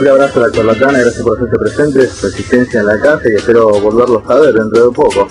Fuerte abrazo a la charlatana, gracias por hacerse presentes, resistencia en la casa y espero volverlos a ver dentro de poco.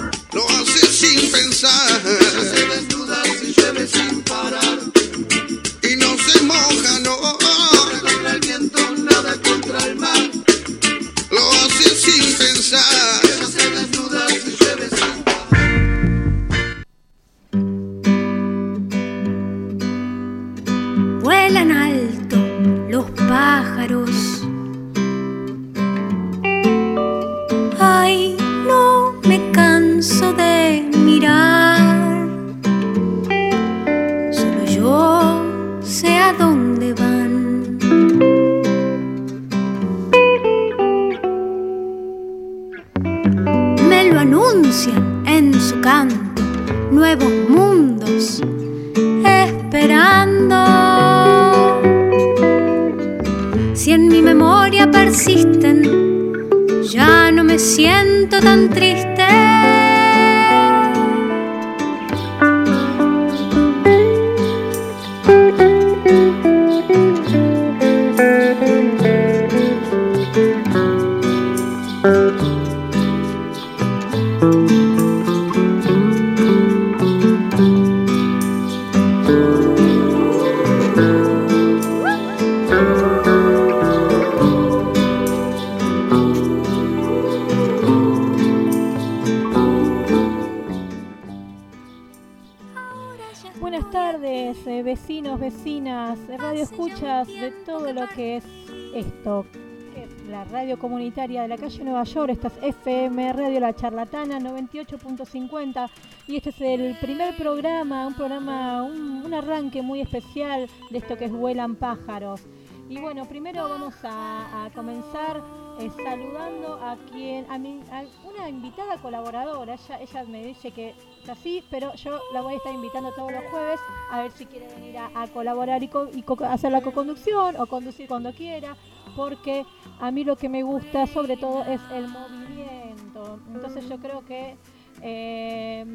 Nueva York, esta es FM Radio La Charlatana 98.50 y este es el primer programa, un programa, un, arranque muy especial de esto que es Vuelan Pájaros. Y bueno, primero vamos a, comenzar eh, saludando a quien, a, mi, una invitada colaboradora. Ella, me dice que es así, pero yo la voy a estar invitando todos los jueves a ver si quiere venir a, colaborar y, co- y co- hacer la co-conducción o conducir cuando quiera, porque a mí lo que me gusta sobre todo es el movimiento. Entonces yo creo que eh,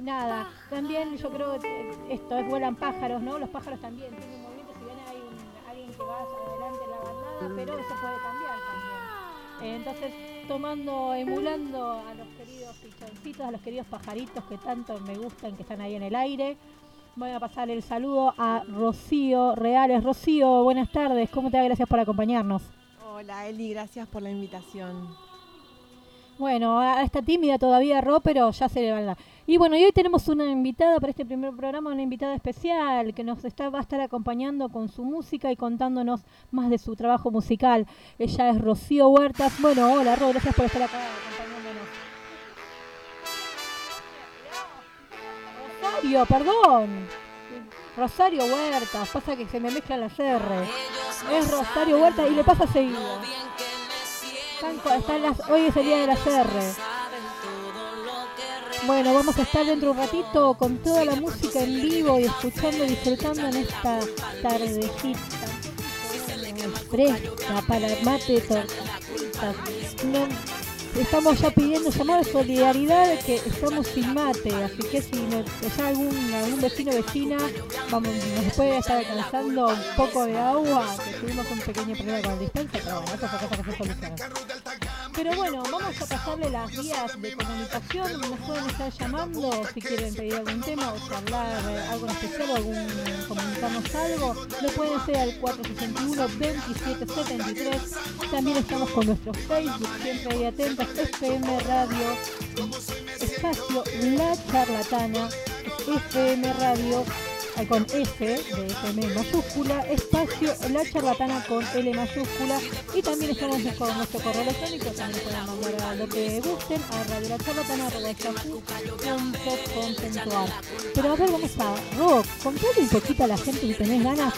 nada, también yo creo que esto es vuelan pájaros, ¿no? Los pájaros también tienen movimiento, si bien hay alguien que va adelante en la bandada, pero eso puede cambiar también. Entonces, tomando, emulando a los queridos pichoncitos, a los queridos pajaritos que tanto me gustan, que están ahí en el aire, voy a pasar el saludo a Rocío Reales. Rocío, buenas tardes, ¿cómo te va? Gracias por acompañarnos. Hola Eli, gracias por la invitación. Bueno, está tímida todavía Ro, pero ya se le va. Y bueno, y hoy tenemos una invitada para este primer programa, una invitada especial que nos está, va a estar acompañando con su música y contándonos más de su trabajo musical. Ella es Rocío Huertas. Bueno, hola Ro, gracias por estar acá Perdón. Rosario Huertas, pasa que se me mezclan las R. Es Rosario Huertas y le pasa seguido. Están están las, hoy es el día de las R. Bueno, vamos a estar dentro de un ratito con toda la música en vivo y escuchando y disfrutando en esta tardecita fresca para mate, tortitas. Estamos ya pidiendo llamado de solidaridad que estamos sin mate, así que si nos, ya algún, algún vecino vecina vamos, nos puede estar alcanzando un poco de agua, que tuvimos un pequeño problema con la distancia, pero bueno, eso es cosa. Pero bueno, vamos a pasarle las vías de comunicación. Nos pueden estar llamando si quieren pedir algún tema o charlar eh, algo en especial o algún, comunicarnos algo. Lo pueden hacer al 461-2773. También estamos con nuestro Facebook, siempre ahí atentos, FM Radio, espacio La Charlatana, FM Radio con F de FM mayúscula, espacio La Charlatana con L mayúscula y también estamos con nuestro correo electrónico, también pueden mandar a lo que gusten a radiolacharlatana.yahoo.com.ar Pero a ver, vamos a Rock, contale un poquito a la gente si tenés ganas.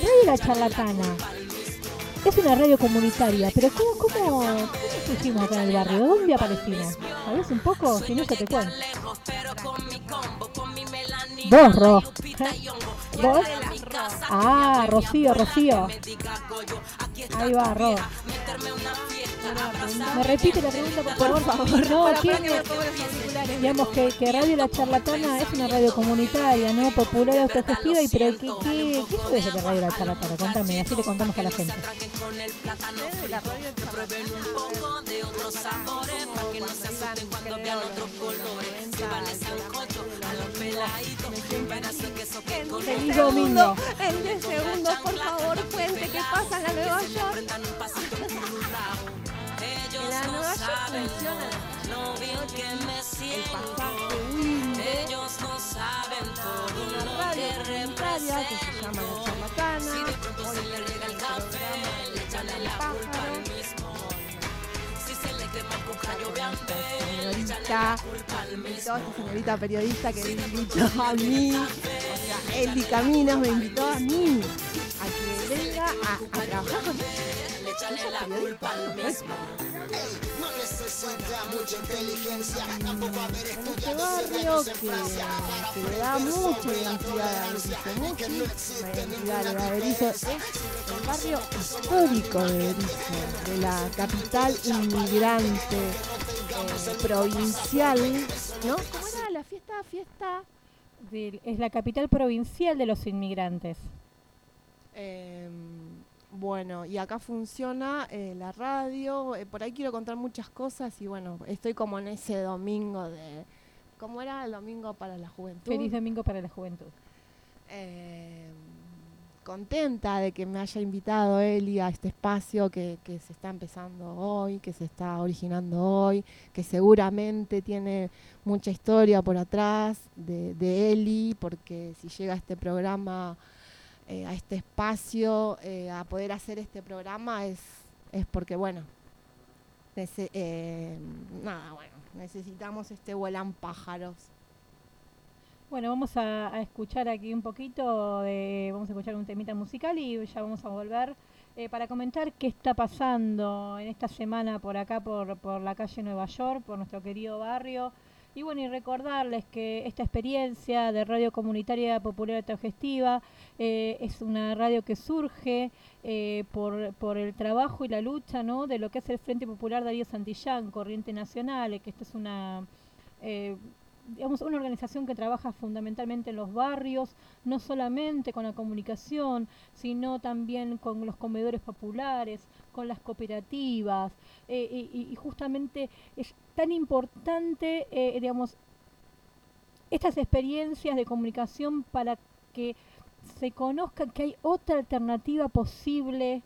Radio La Charlatana es una radio comunitaria, pero ¿cómo, cómo, acá en el barrio? ¿Dónde aparecimos? ¿Sabés un poco? Si no, yo te cuento. Vos, Ro. ¿Vos? Ah, Rocío, Rocío. Ahí va, Ro. Me repite la pregunta, por favor. No, ¿quién? Digamos que, que Radio La Charlatana es una radio comunitaria, ¿no? Popular, autogestiva, y pero ¿qué, qué, qué es de Radio La Charlatana? Contame, así le contamos a la gente. La radio de otros sabores para que no se asusten cuando vean otros colores. Se van a cocho a los peladitos, un pedazo de queso que con Feliz domingo. En 10 segundos, por favor, cuente qué pasa en la Nueva York. En la Nueva York funciona Lo bien que me el siento. Ellos no saben todo una lo radio que que se llama La Charlatana. Si de pronto se le riega el café, le echan la culpa me mismo. invitó esta señorita periodista que me invitó a mí, o sea, Eli Caminos me invitó a mí a que venga a, a trabajar con Le echan la culpa al mismo. en este barrio que, que le da mucha identidad a Berizo, mucha identidad le da a Berizo. Es el barrio histórico de Berizo, de la capital inmigrante eh, provincial, ¿no? ¿Cómo era la fiesta? Fiesta Del- Es la capital provincial de los inmigrantes. Eh, bueno, y acá funciona eh, la radio. eh, por ahí quiero contar muchas cosas y bueno, estoy como en ese domingo de. ¿Cómo era el domingo para la juventud? Feliz domingo para la juventud. Eh, contenta de que me haya invitado Eli a este espacio que, que se está empezando hoy, que se está originando hoy, que seguramente tiene mucha historia por atrás de, de Eli, porque si llega a este programa, eh, a este espacio, eh, a poder hacer este programa es, es porque, bueno, eh, nada, bueno, necesitamos este vuelan pájaros. Bueno, vamos a, a escuchar aquí un poquito de, vamos a escuchar un temita musical y ya vamos a volver para comentar qué está pasando en esta semana por acá, por, por la calle Nueva York, por nuestro querido barrio. Y bueno, y recordarles que esta experiencia de radio comunitaria popular autogestiva eh, es una radio que surge eh, por, por el trabajo y la lucha ¿no? de lo que es el Frente Popular Darío Santillán, Corriente Nacional, eh, que esto es una... eh, una organización que trabaja fundamentalmente en los barrios, no solamente con la comunicación, sino también con los comedores populares, con las cooperativas, eh, y, justamente es tan importante, eh, digamos, estas experiencias de comunicación para que se conozca que hay otra alternativa posible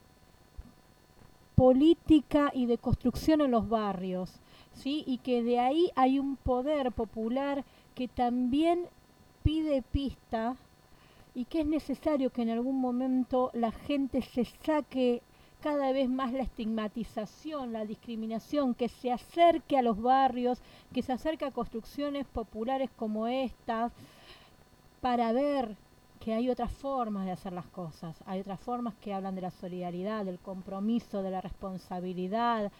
política y de construcción en los barrios, ¿sí? Y que de ahí hay un poder popular que también pide pista y que es necesario que en algún momento la gente se saque cada vez más la estigmatización, la discriminación, que se acerque a los barrios, que se acerque a construcciones populares como estas, para ver que hay otras formas de hacer las cosas, hay otras formas que hablan de la solidaridad, del compromiso, de la responsabilidad.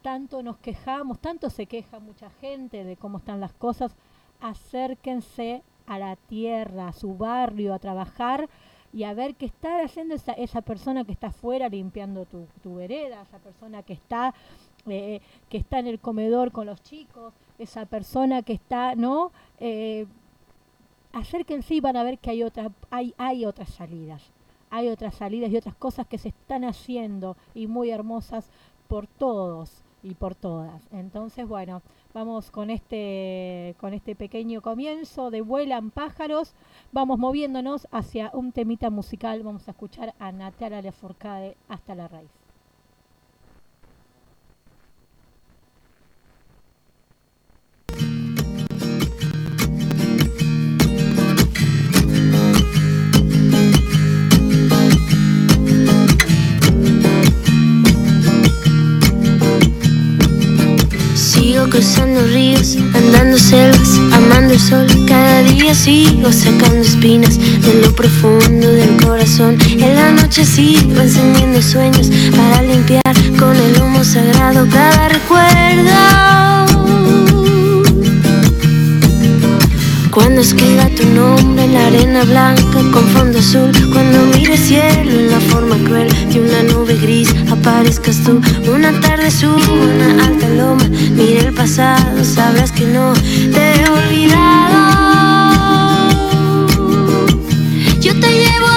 Tanto nos quejamos, tanto se queja mucha gente de cómo están las cosas, acérquense a la tierra, a su barrio, a trabajar y a ver qué está haciendo esa, esa persona que está afuera limpiando tu, tu vereda, esa persona que está, eh, que está en el comedor con los chicos, esa persona que está, ¿no? Eh, acérquense y van a ver que hay otras, hay, hay otras salidas. Hay otras salidas y otras cosas que se están haciendo y muy hermosas por todos y por todas. Entonces, bueno, vamos con este, con este pequeño comienzo de Vuelan pájaros, vamos moviéndonos hacia un temita musical, vamos a escuchar a Natalia Lafourcade hasta la raíz. Cruzando ríos, andando selvas, amando el sol. Cada día sigo sacando espinas de lo profundo del corazón. En la noche sigo encendiendo sueños para limpiar con el humo sagrado cada recuerdo. Cuando escriba tu nombre en la arena blanca con fondo azul. Cuando mire el cielo en la forma cruel de una nube gris aparezcas tú. Una tarde subo una alta loma. Mire el pasado, sabrás que no te he olvidado. Yo te llevo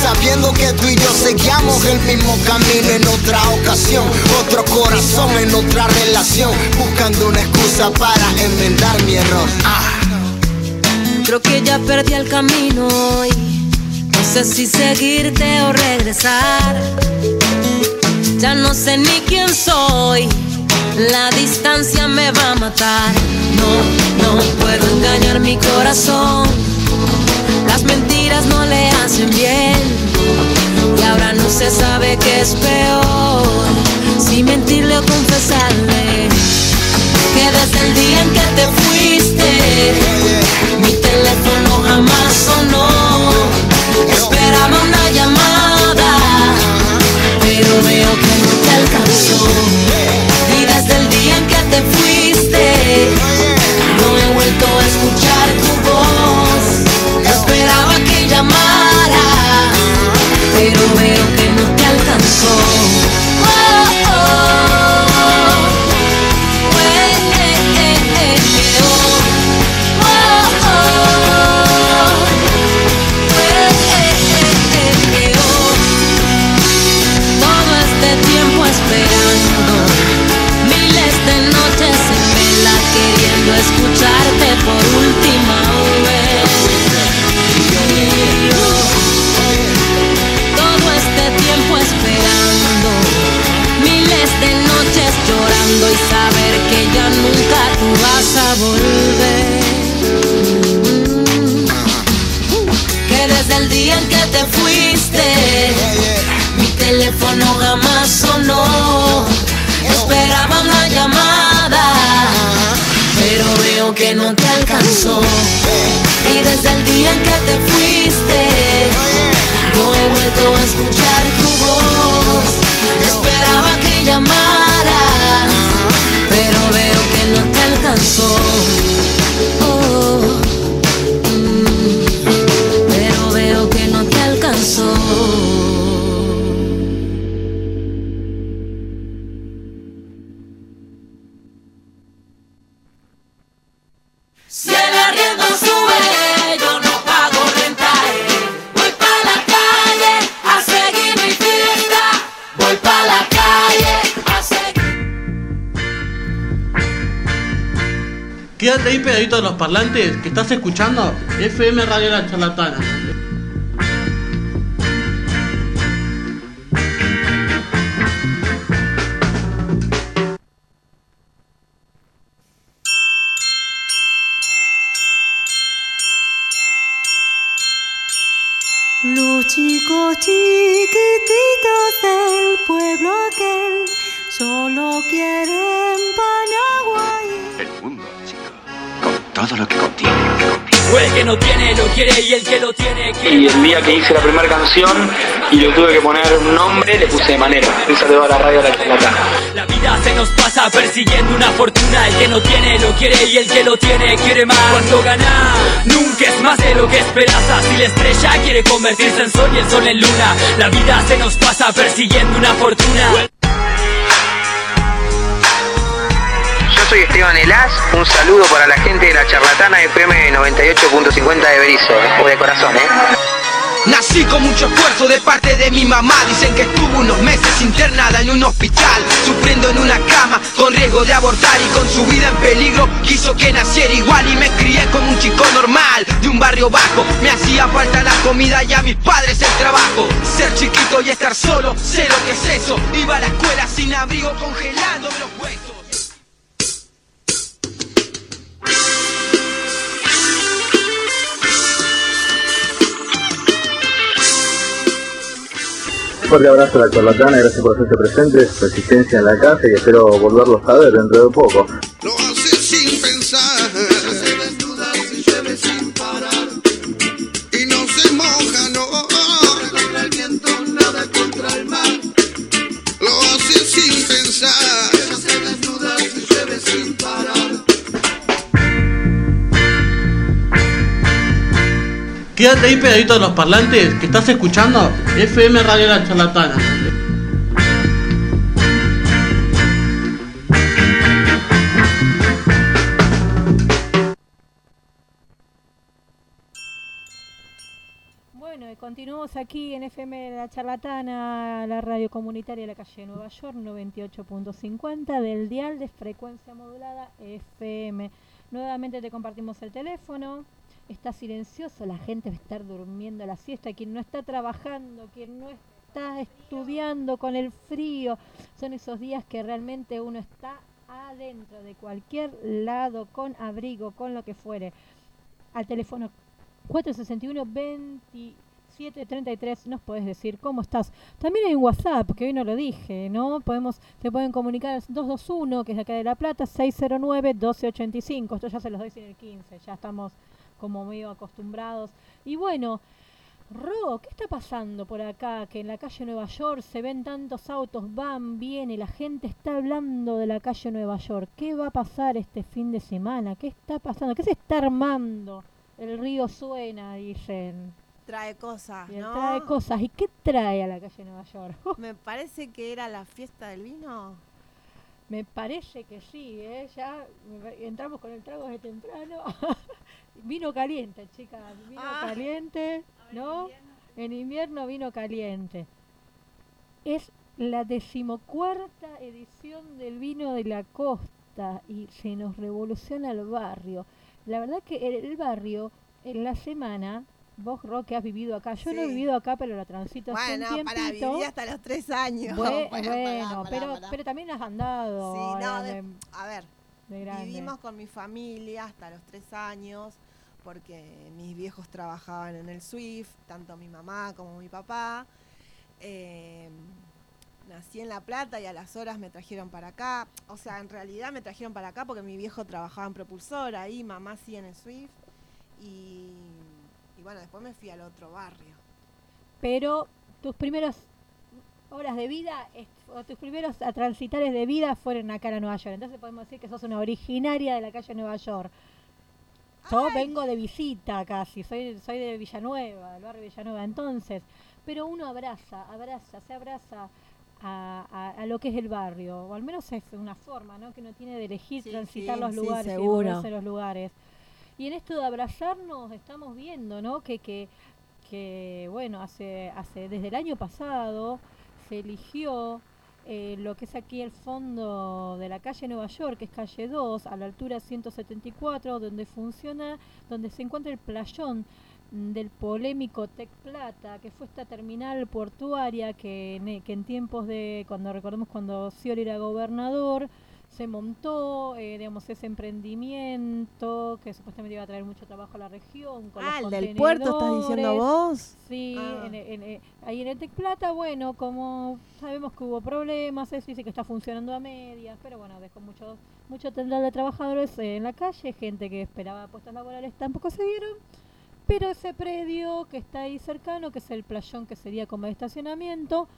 sabiendo que tú y yo seguíamos el mismo camino en otra ocasión, otro corazón en otra relación, buscando una excusa para enmendar mi error. Ah. Creo que ya perdí el camino y no sé si seguirte o regresar. Ya no sé ni quién soy, la distancia me va a matar. No, no puedo engañar mi corazón las mentiras no le hacen bien. Y ahora no se sabe qué es peor, si mentirle o confesarle. Que desde el día en que te fuiste mi teléfono jamás sonó. Esperaba Que desde el día en que te fuiste, mi teléfono jamás sonó. Esperaba una llamada, pero veo que no te alcanzó. Y desde el día en que te fuiste, no he vuelto a escuchar tu voz. Esperaba que llamaras, te De los parlantes que estás escuchando FM Radio La Charlatana. Los chicos chiquititos del pueblo aquel solo quieren Paraguay. El mundo, todo lo que contiene. O el que no tiene lo quiere y el que lo tiene quiere. Y el día que hice la primera canción y le tuve que poner un nombre, le puse de manera. Un saludo a la radio de la charlatana. La vida se nos pasa persiguiendo una fortuna. El que no tiene lo quiere y el que lo tiene quiere más. Cuando gana, nunca es más de lo que esperas. Así la estrella quiere convertirse en sol y el sol en luna. La vida se nos pasa persiguiendo una fortuna. Soy Esteban Elás, un saludo para la gente de la charlatana FM 98.50 de Berizo, o de corazón, ¿eh? Nací con mucho esfuerzo de parte de mi mamá. Dicen que estuvo unos meses internada en un hospital Sufriendo en una cama con riesgo de abortar Y con su vida en peligro. Quiso que naciera igual Y me crié como un chico normal de un barrio bajo. Me hacía falta la comida y a mis padres el trabajo. Ser chiquito y estar solo, sé lo que es eso. Iba a la escuela sin abrigo congelándome los huesos fuerte abrazo a la charlatana, gracias por hacerse presentes, resistencia en la casa y espero volverlos a ver dentro de poco. Quédate ahí pegadito de los parlantes que estás escuchando FM Radio La Charlatana. Bueno, y continuamos aquí en FM La Charlatana, la radio comunitaria de la calle Nueva York, 98.50 del dial de frecuencia modulada FM. Nuevamente te compartimos el teléfono. Está silencioso, la gente va a estar durmiendo la siesta. Quien no está trabajando, quien no está estudiando con el frío, son esos días que realmente uno está adentro de cualquier lado, con abrigo, con lo que fuere. Al teléfono 461 733 nos puedes decir cómo estás. También hay un WhatsApp, que hoy no lo dije, ¿no? Podemos, te pueden comunicar al 221, que es de acá de La Plata, 609-1285. Esto ya se los doy sin el 15, ya estamos como medio acostumbrados. Y bueno, Ro, ¿qué está pasando por acá? Que en la calle Nueva York se ven tantos autos, van, vienen, la gente está hablando de la calle Nueva York. ¿Qué va a pasar este fin de semana? ¿Qué está pasando? ¿Qué se está armando? El río suena, dicen. Trae cosas, Y ¿no? Trae cosas. ¿Y qué trae a la calle Nueva York? Me parece que era la fiesta del vino. Me parece que sí, ¿eh? Ya entramos con el trago de temprano. vino caliente, chicas. Vino Ah. caliente, ¿no? En invierno vino caliente. Es la decimocuarta edición del vino de la costa y se nos revoluciona el barrio. La verdad que el, el barrio, en la semana, vos, Roque, has vivido acá. Yo no he vivido acá, pero lo transito hace Bueno, un para tiempito. vivir hasta los tres años. Bueno, pará, pará, pero, pará. pero también has andado. Sí, no, de- a ver. Vivimos con mi familia hasta los tres años porque mis viejos trabajaban en el SWIFT, tanto mi mamá como mi papá. Eh, nací en La Plata y a las horas me trajeron para acá. O sea, en realidad me trajeron para acá porque mi viejo trabajaba en propulsora ahí, mamá sí en el SWIFT. Y, y bueno, después me fui al otro barrio. Pero tus primeras horas de vida, o tus primeros a transitares de vida fueron acá en Nueva York. Entonces podemos decir que sos una originaria de la calle Nueva York. Yo vengo de visita casi, soy, soy de Villanueva, del barrio Villanueva. Entonces, pero uno abraza, abraza, se abraza a, a- a lo que es el barrio, o al menos es una forma, ¿no? Que uno tiene de elegir Sí, transitar sí, los sí, lugares y en los lugares. Y en esto de abrazarnos estamos viendo, ¿no? Que, que, que bueno, hace, hace desde el año pasado se eligió eh, lo que es aquí el fondo de la calle Nueva York, que es calle 2, a la altura 174, donde funciona, donde se encuentra el playón del polémico Tec Plata, que fue esta terminal portuaria que en, que en tiempos de, cuando recordemos cuando Scioli era gobernador, se montó, eh, digamos, ese emprendimiento que supuestamente iba a traer mucho trabajo a la región. Con Ah, los el del puerto estás diciendo vos. Sí, Ah. en- en- eh, ahí en el Tec Plata, bueno, como sabemos que hubo problemas, eso dice que está funcionando a medias, pero bueno, dejó mucho, mucho de trabajadores eh, en la calle, gente que esperaba puestos laborales tampoco se dieron. Pero ese predio que está ahí cercano, que es el playón que sería como de estacionamiento,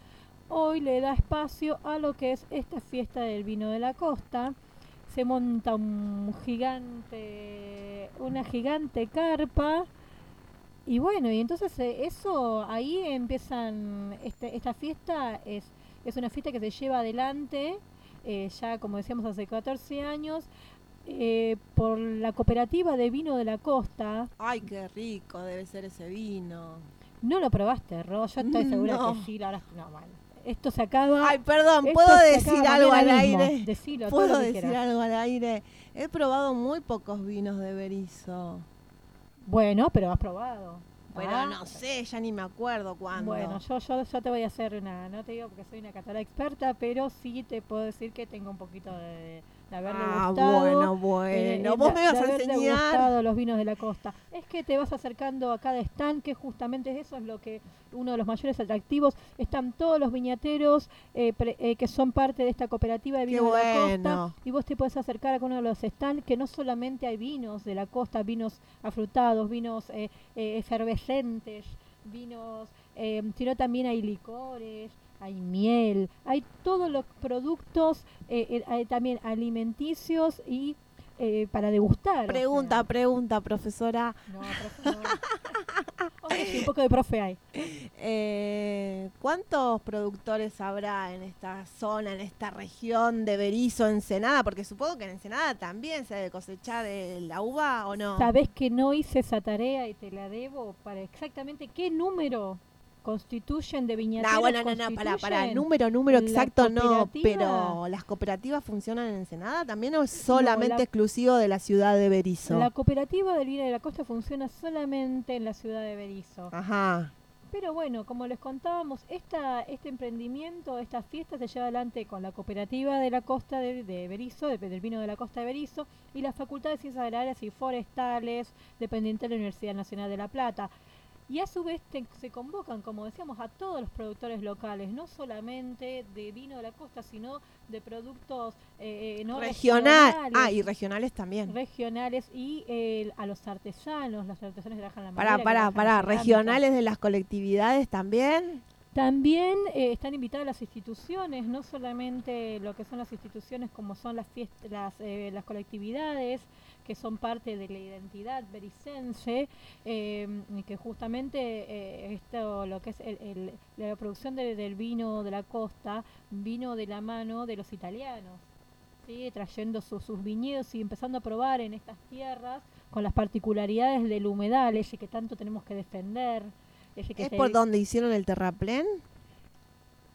hoy le da espacio a lo que es esta fiesta del vino de la costa. Se monta un gigante, una gigante carpa. Y bueno, y entonces eh, eso, ahí empiezan, este, esta fiesta es, es una fiesta que se lleva adelante, eh, ya como decíamos hace 14 años, eh, por la cooperativa de vino de la costa. Ay, qué rico debe ser ese vino. No lo probaste, Ro, yo estoy segura No. que sí, la verdad es que no, bueno. Esto se acaba. Ay, perdón, ¿puedo decir algo al mismo. aire? Decilo, ¿Puedo decir quieras. algo al aire? He probado muy pocos vinos de Berizo. Bueno, pero has probado. Pero Ah, no sé, ya ni me acuerdo cuándo. Bueno, yo, yo, yo te voy a hacer una, no te digo porque soy una catadora experta, pero sí te puedo decir que tengo un poquito de, de Ah, bueno, bueno. Vos de- me de vas a enseñar. gustado los vinos de la costa. Es que te vas acercando a cada stand, que justamente eso es lo que uno de los mayores atractivos. Están todos los viñateros eh, pre- eh, que son parte de esta cooperativa de vinos de la bueno. costa y vos te puedes acercar a uno de los stands que no solamente hay vinos de la costa, vinos afrutados, vinos eh, eh, efervescentes, vinos, eh, sino también hay licores, hay miel, hay todos los productos eh, eh, también alimenticios y eh, para degustar. o Pregunta, sea. pregunta, profesora. No, profe, no. Hombre, sí, un poco de profe hay. Eh, ¿Cuántos productores habrá en esta zona, en esta región de Berizo, Ensenada? Porque supongo que en Ensenada también se debe cosechar eh, la uva, ¿o no? Sabés que no hice esa tarea y te la debo para exactamente qué número constituyen de viñateros. No, bueno, no, no, para, para, número, número exacto no, pero ¿las cooperativas funcionan en Ensenada también o es solamente la- exclusivo de la ciudad de Berizo? La cooperativa del vino de la costa funciona solamente en la ciudad de Berizo. Ajá. Pero bueno, como les contábamos, esta, este emprendimiento, esta fiesta se lleva adelante con la cooperativa de la costa de, de Berizo, de- del vino de la costa de Berizo, y la Facultad de Ciencias Agrarias y Forestales, dependiente de la Universidad Nacional de La Plata. Y a su vez te- se convocan, como decíamos, a todos los productores locales, no solamente de vino de la costa, sino de productos eh, eh, no Regional. regionales, Ah, y regionales también. regionales y eh, a los artesanos, los artesanos que trabajan la madera, pará. la cerámica. Regionales de las colectividades también. También eh, están invitadas las instituciones, no solamente lo que son las instituciones como son las fiestas, las, eh, las colectividades, que son parte de la identidad bericense, eh, que justamente eh, esto, lo que es el- el- la producción de- del vino de la costa, vino de la mano de los italianos. ¿sí? trayendo su- sus viñedos y empezando a probar en estas tierras con las particularidades del humedal, ese que tanto tenemos que defender. ese que ¿Es se- por donde hicieron el terraplén?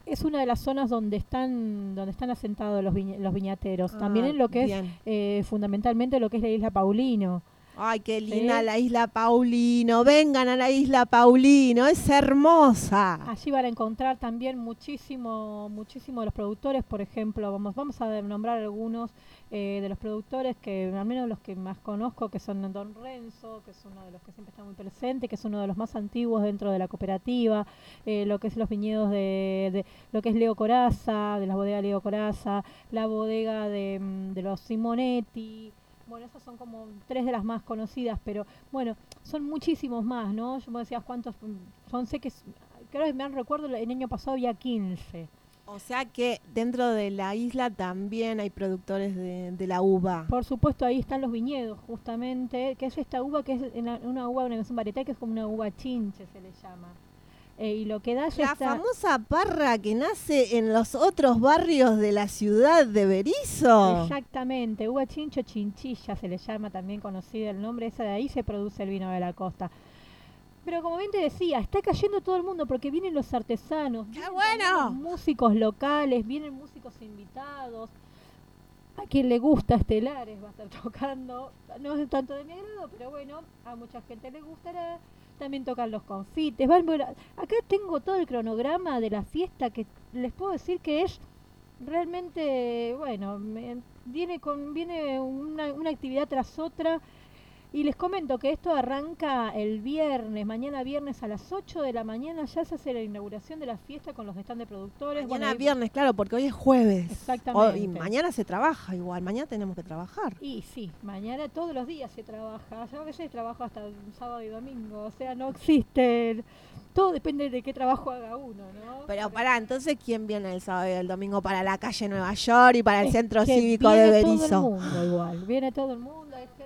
Es una de las zonas donde están donde están asentados los, viña- los viñateros. También Ah, en lo que bien. es eh, fundamentalmente lo que es la isla Paulino. Ay, qué linda la isla Paulino. Vengan a la isla Paulino, es hermosa. Allí van a encontrar también muchísimo, muchísimo de los productores, por ejemplo, vamos, vamos a nombrar algunos eh, de los productores que, al menos los que más conozco, que son Don Renzo, que es uno de los que siempre está muy presente, que es uno de los más antiguos dentro de la cooperativa, eh, lo que es los viñedos de, de- lo que es Leo Coraza, de la bodega Leo Coraza, la bodega de, mm, de los Simonetti, bueno, esas son como tres de las más conocidas, pero bueno, son muchísimos más, ¿no? Yo me decías cuántos, mm, son, sé que, es- creo que me han recuerdo, el año pasado había 15. O sea que dentro de la isla también hay productores de, de la uva. Por supuesto, ahí están los viñedos, justamente, que es esta uva que es una uva, una un varietal que es como una uva chinche, se le llama. Eh, y lo que da ya La está... famosa parra que nace en los otros barrios de la ciudad de Berizo. Exactamente, uva chincho chinchilla se le llama también conocida el nombre, esa de ahí se produce el vino de la costa. Pero como bien te decía, está cayendo todo el mundo porque vienen los artesanos, vienen los músicos locales, vienen músicos invitados. A quien le gusta Estelares va a estar tocando, no es tanto de mi agrado, pero bueno, a mucha gente le gustará. También tocan los confites. van- bueno, acá tengo todo el cronograma de la fiesta que les puedo decir que es realmente, bueno, me- viene con viene una, una actividad tras otra. Y les comento que esto arranca el viernes, mañana viernes a las 8 de la mañana ya se hace la inauguración de la fiesta con los stands de productores. Mañana viernes, claro, porque hoy es jueves. Exactamente. Y mañana se trabaja igual, mañana tenemos que trabajar. Y sí, mañana todos los días se trabaja. Yo a veces trabajo hasta sábado y domingo. O sea, no existe. Todo depende de qué trabajo haga uno, ¿no? Pero pará, entonces ¿quién viene el sábado y el domingo para la calle Nueva York y para el Es centro que cívico de viene Berizo? Todo el mundo igual. Viene todo el mundo, gente.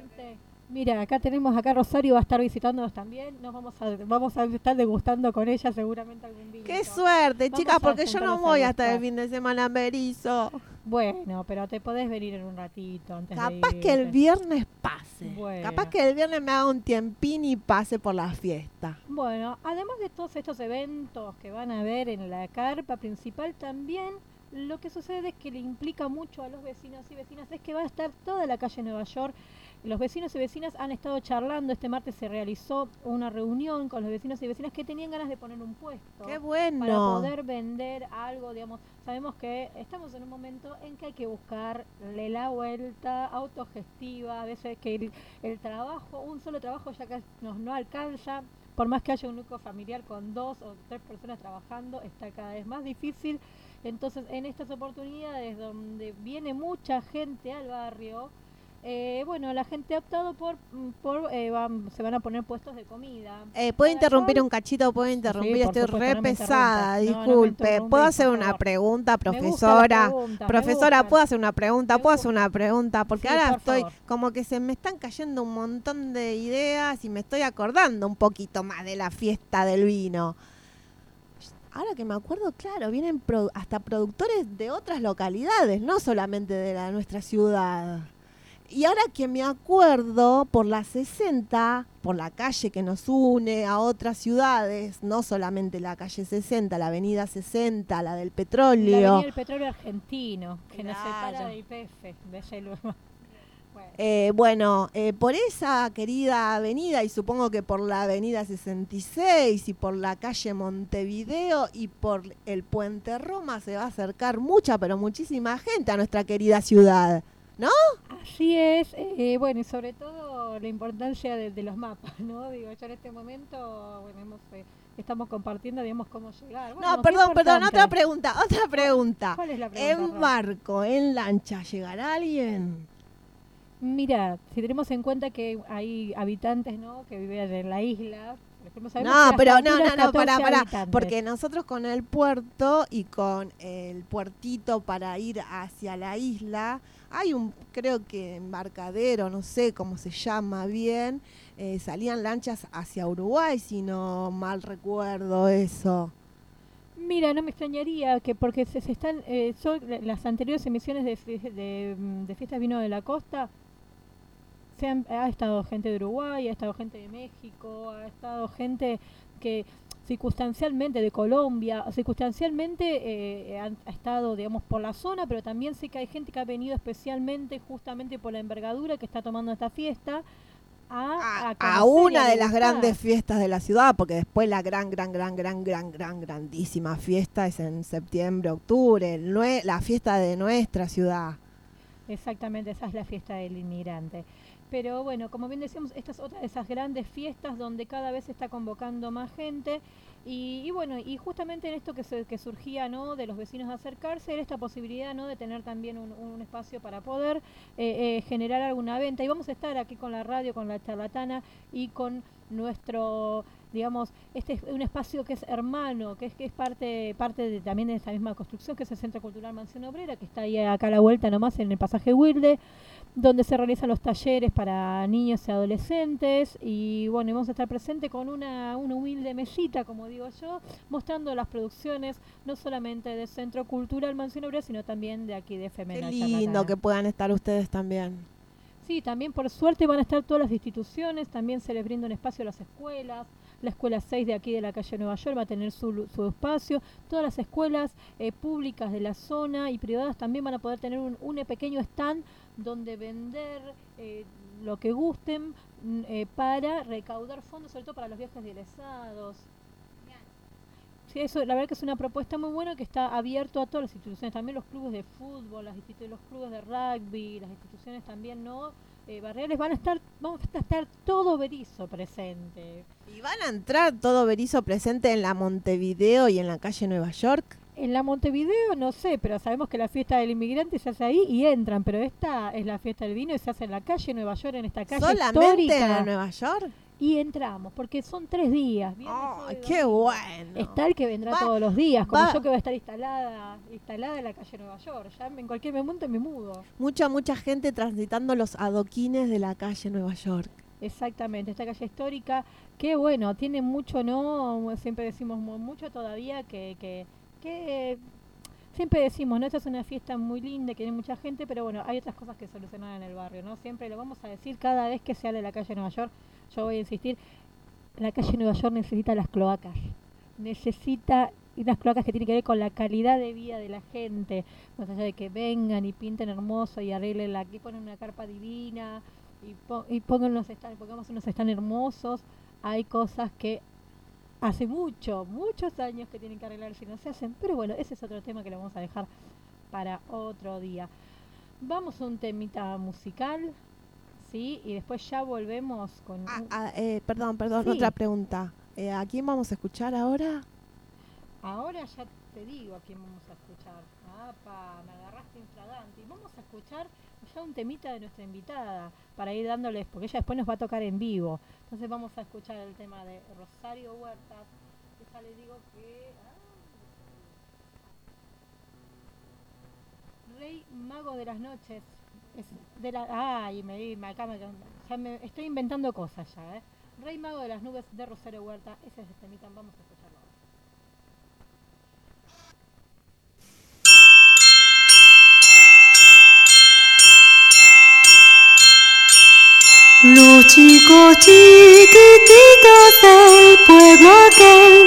Mira, acá tenemos, acá Rosario va a estar visitándonos también. Nos vamos a, vamos a estar degustando con ella seguramente algún vino. ¡Qué suerte, Vamos chicas! Porque yo no voy hasta el fin de semana Berizo. Bueno, pero te podés venir en un ratito antes de Capaz que el viernes pase. Bueno. Capaz que el viernes me haga un tiempín y pase por la fiesta. Bueno, además de todos estos eventos que van a haber en la carpa principal, también lo que sucede es que le implica mucho a los vecinos y vecinas es que va a estar toda la calle Nueva York. Los vecinos y vecinas han estado charlando. Este martes se realizó una reunión con los vecinos y vecinas que tenían ganas de poner un puesto. ¡Qué bueno! Para poder vender algo, digamos. Sabemos que estamos en un momento en que hay que buscarle la vuelta autogestiva. A veces que el, el trabajo, un solo trabajo ya que nos no alcanza. Por más que haya un núcleo familiar con dos o tres personas trabajando, está cada vez más difícil. Entonces, en estas oportunidades donde viene mucha gente al barrio, eh, bueno, la gente ha optado por, mm, por eh, van- se van a poner puestos de comida. Eh, ¿Puedo interrumpir un cachito? ¿Puedo interrumpir? Estoy supuesto, re pesada. No, disculpe. ¿Puedo hacer una pregunta, profesora? profesora. ¿puedo hacer una pregunta? ¿Puedo hacer una pregunta? Porque Sí, ahora por estoy favor. como que se me están cayendo un montón de ideas y me estoy acordando un poquito más de la fiesta del vino. Ahora que me acuerdo, claro, vienen pro- hasta productores de otras localidades, no solamente de la nuestra ciudad. Y ahora que me acuerdo, por la 60, por la calle que nos une a otras ciudades, no solamente la calle 60, la avenida 60, la del La petróleo. avenida del petróleo argentino, que nos separa Claro. de IPF, de ese lugar. Bueno, Eh, bueno, eh, por esa querida avenida y supongo que por la avenida 66 y por la calle Montevideo y por el puente Roma se va a acercar mucha, pero muchísima gente a nuestra querida ciudad, ¿no? Así es, eh, bueno, y sobre todo la importancia de, de los mapas, ¿no? Digo, yo en este momento, bueno, hemos, eh, estamos compartiendo, digamos, cómo llegar. Bueno, No, perdón, perdón, otra pregunta, otra pregunta. ¿Cuál es la pregunta, En barco, en lancha, ¿llegará alguien? Mira, si tenemos en cuenta que hay habitantes, ¿no? Que viven en la isla. No, pero no, no, no, para, 14 para, porque nosotros con el puerto y con el puertito para ir hacia la isla, hay un, creo que embarcadero, no sé cómo se llama bien, eh, salían lanchas hacia Uruguay, si no mal recuerdo eso. Mira, no me extrañaría que porque se, se están eh, son las anteriores emisiones de, fie- de, mm, de fiestas vino de la costa se han- ha estado gente de Uruguay, ha estado gente de México, ha estado gente que circunstancialmente de Colombia, circunstancialmente eh, han, ha estado, digamos, por la zona, pero también sé que hay gente que ha venido especialmente justamente por la envergadura que está tomando esta fiesta a, a una de las grandes fiestas de la ciudad, porque después la gran, gran, gran, gran, gran, gran, grandísima fiesta es en septiembre, octubre, el nue- la fiesta de nuestra ciudad. Exactamente, esa es la fiesta del inmigrante. Pero bueno, como bien decíamos, esta es otra de esas grandes fiestas donde cada vez se está convocando más gente. Y, bueno, y justamente en esto que, se, que surgía ¿no? de los vecinos de acercarse, era esta posibilidad ¿no? de tener también un, un espacio para poder eh, eh, generar alguna venta. Y vamos a estar aquí con la radio, con la charlatana y con nuestro digamos este es un espacio que es hermano que es que es parte parte de, también de esta misma construcción que es el Centro Cultural Mansión Obrera que está ahí acá a la vuelta nomás en el pasaje Wilde donde se realizan los talleres para niños y adolescentes. Y bueno, vamos a estar presente con una, una humilde mesita, como digo yo, mostrando las producciones no solamente del Centro Cultural Mansión Obrera, sino también de aquí de Qué Femena lindo que puedan estar ustedes también. Sí, también por suerte van a estar todas las instituciones, también se les brinda un espacio a las escuelas, la escuela 6 de aquí de la calle Nueva York va a tener su, su espacio, todas las escuelas eh, públicas de la zona y privadas también van a poder tener un, un pequeño stand donde vender eh, lo que gusten mm, eh, para recaudar fondos, sobre todo para los viajes egresados. Sí, eso, la verdad que es una propuesta muy buena que está abierto a todas las instituciones, también los clubes de fútbol, las los clubes de rugby, las instituciones también no eh, barriales, van a estar, vamos a estar todo Berizo presente. ¿Y van a entrar todo Berizo presente en la Montevideo y en la calle Nueva York? En la Montevideo no sé, pero sabemos que la fiesta del inmigrante se hace ahí y entran, pero esta es la fiesta del vino y se hace en la calle Nueva York, en esta calle ¿Solamente histórica. en Nueva York? Y entramos, porque son tres días. y ¡Qué bueno! Está el que vendrá Va- todos los días, como va- yo que voy a estar instalada, instalada en la calle Nueva York. Ya en cualquier momento me mudo. Mucha, mucha gente transitando los adoquines de la calle Nueva York. Exactamente, esta calle histórica, que bueno, tiene mucho, ¿no? Siempre decimos mu- mucho todavía que, que, que siempre decimos, ¿no? Esta es una fiesta muy linda, que tiene mucha gente, pero bueno, hay otras cosas que solucionar en el barrio, ¿no? Siempre lo vamos a decir cada vez que se hable de la calle Nueva York, yo voy a insistir, la calle Nueva York necesita las cloacas, necesita unas cloacas que tienen que ver con la calidad de vida de la gente, más allá de que vengan y pinten hermoso y arreglen la, aquí ponen una carpa divina y, po- y pongan unos stand, pongamos unos stand hermosos, hay cosas que hace mucho, muchos años que tienen que arreglar si no se hacen, pero bueno, ese es otro tema que lo vamos a dejar para otro día. Vamos a un temita musical, ¿sí? Y después ya volvemos con... un- Ah, eh, perdón, perdón, Sí. otra pregunta. Eh, ¿A quién vamos a escuchar ahora? Ahora ya te digo a quién vamos a escuchar. Apa, me agarraste infragante. Y vamos a escuchar ya un temita de nuestra invitada para ir dándoles, porque ella después nos va a tocar en vivo. Entonces vamos a escuchar el tema de Rosario Huertas. Ya les digo que. ah, Rey Mago de las Noches. Es de la, ay, me, me acá me, ya estoy inventando cosas ya, ¿eh? Rey Mago de las Nubes de Rosario Huerta. Ese es el temita, vamos a escucharlo. Chicos chiquititos del pueblo aquel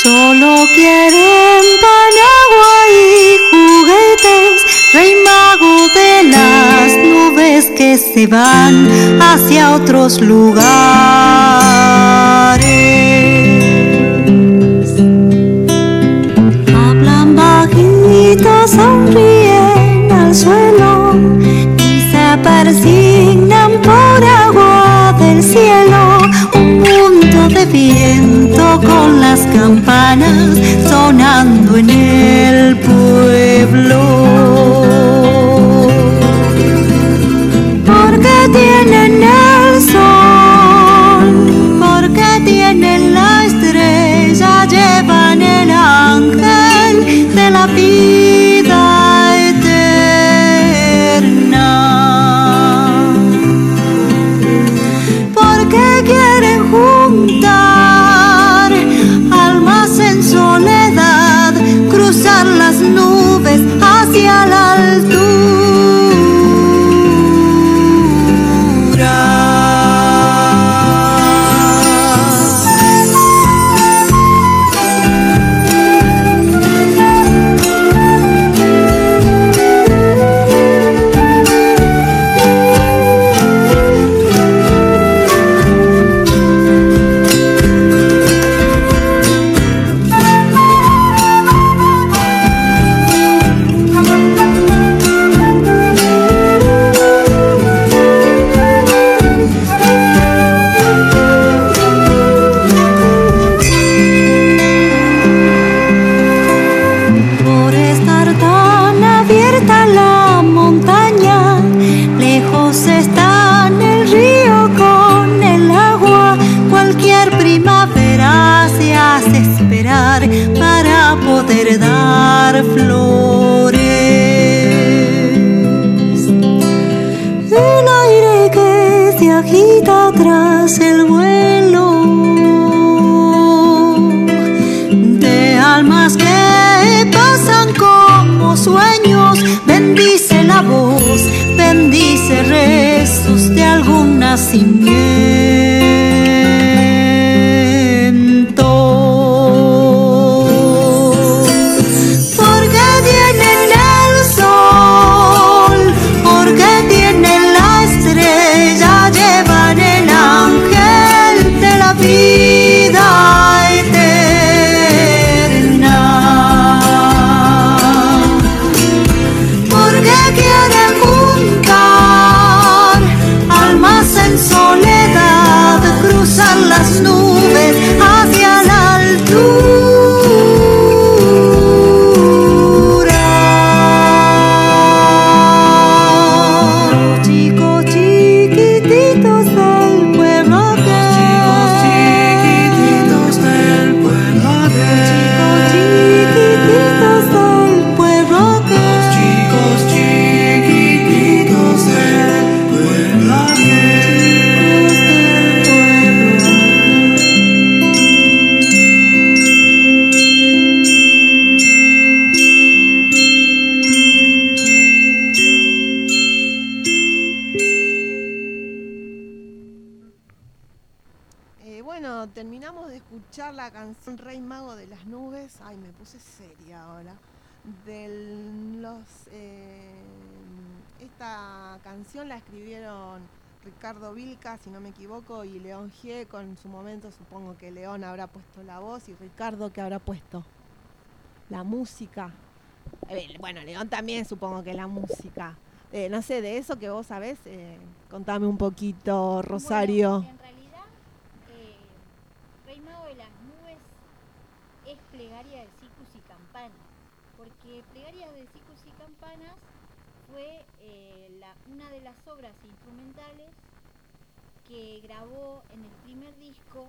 solo quieren pan, agua y juguetes. Rey mago de las nubes que se van hacia otros lugares. Hablan bajito, sonríen sonando en el pueblo. Escuchar la canción Rey Mago de las Nubes. Ay, me puse seria ahora. De los, eh, esta canción la escribieron Ricardo Vilca, si no me equivoco, y León Gieco. En su momento supongo que León habrá puesto la voz y Ricardo que habrá puesto la música. Eh, bueno, León también supongo que la música. Eh, no sé, de eso que vos sabés, eh, contame un poquito, Rosario. Bueno, en realidad, eh, Rey Mago de las Nubes es plegaria de Cicus y Campanas, porque plegaria de Cicus y Campanas fue eh, la- una de las obras instrumentales que grabó en el primer disco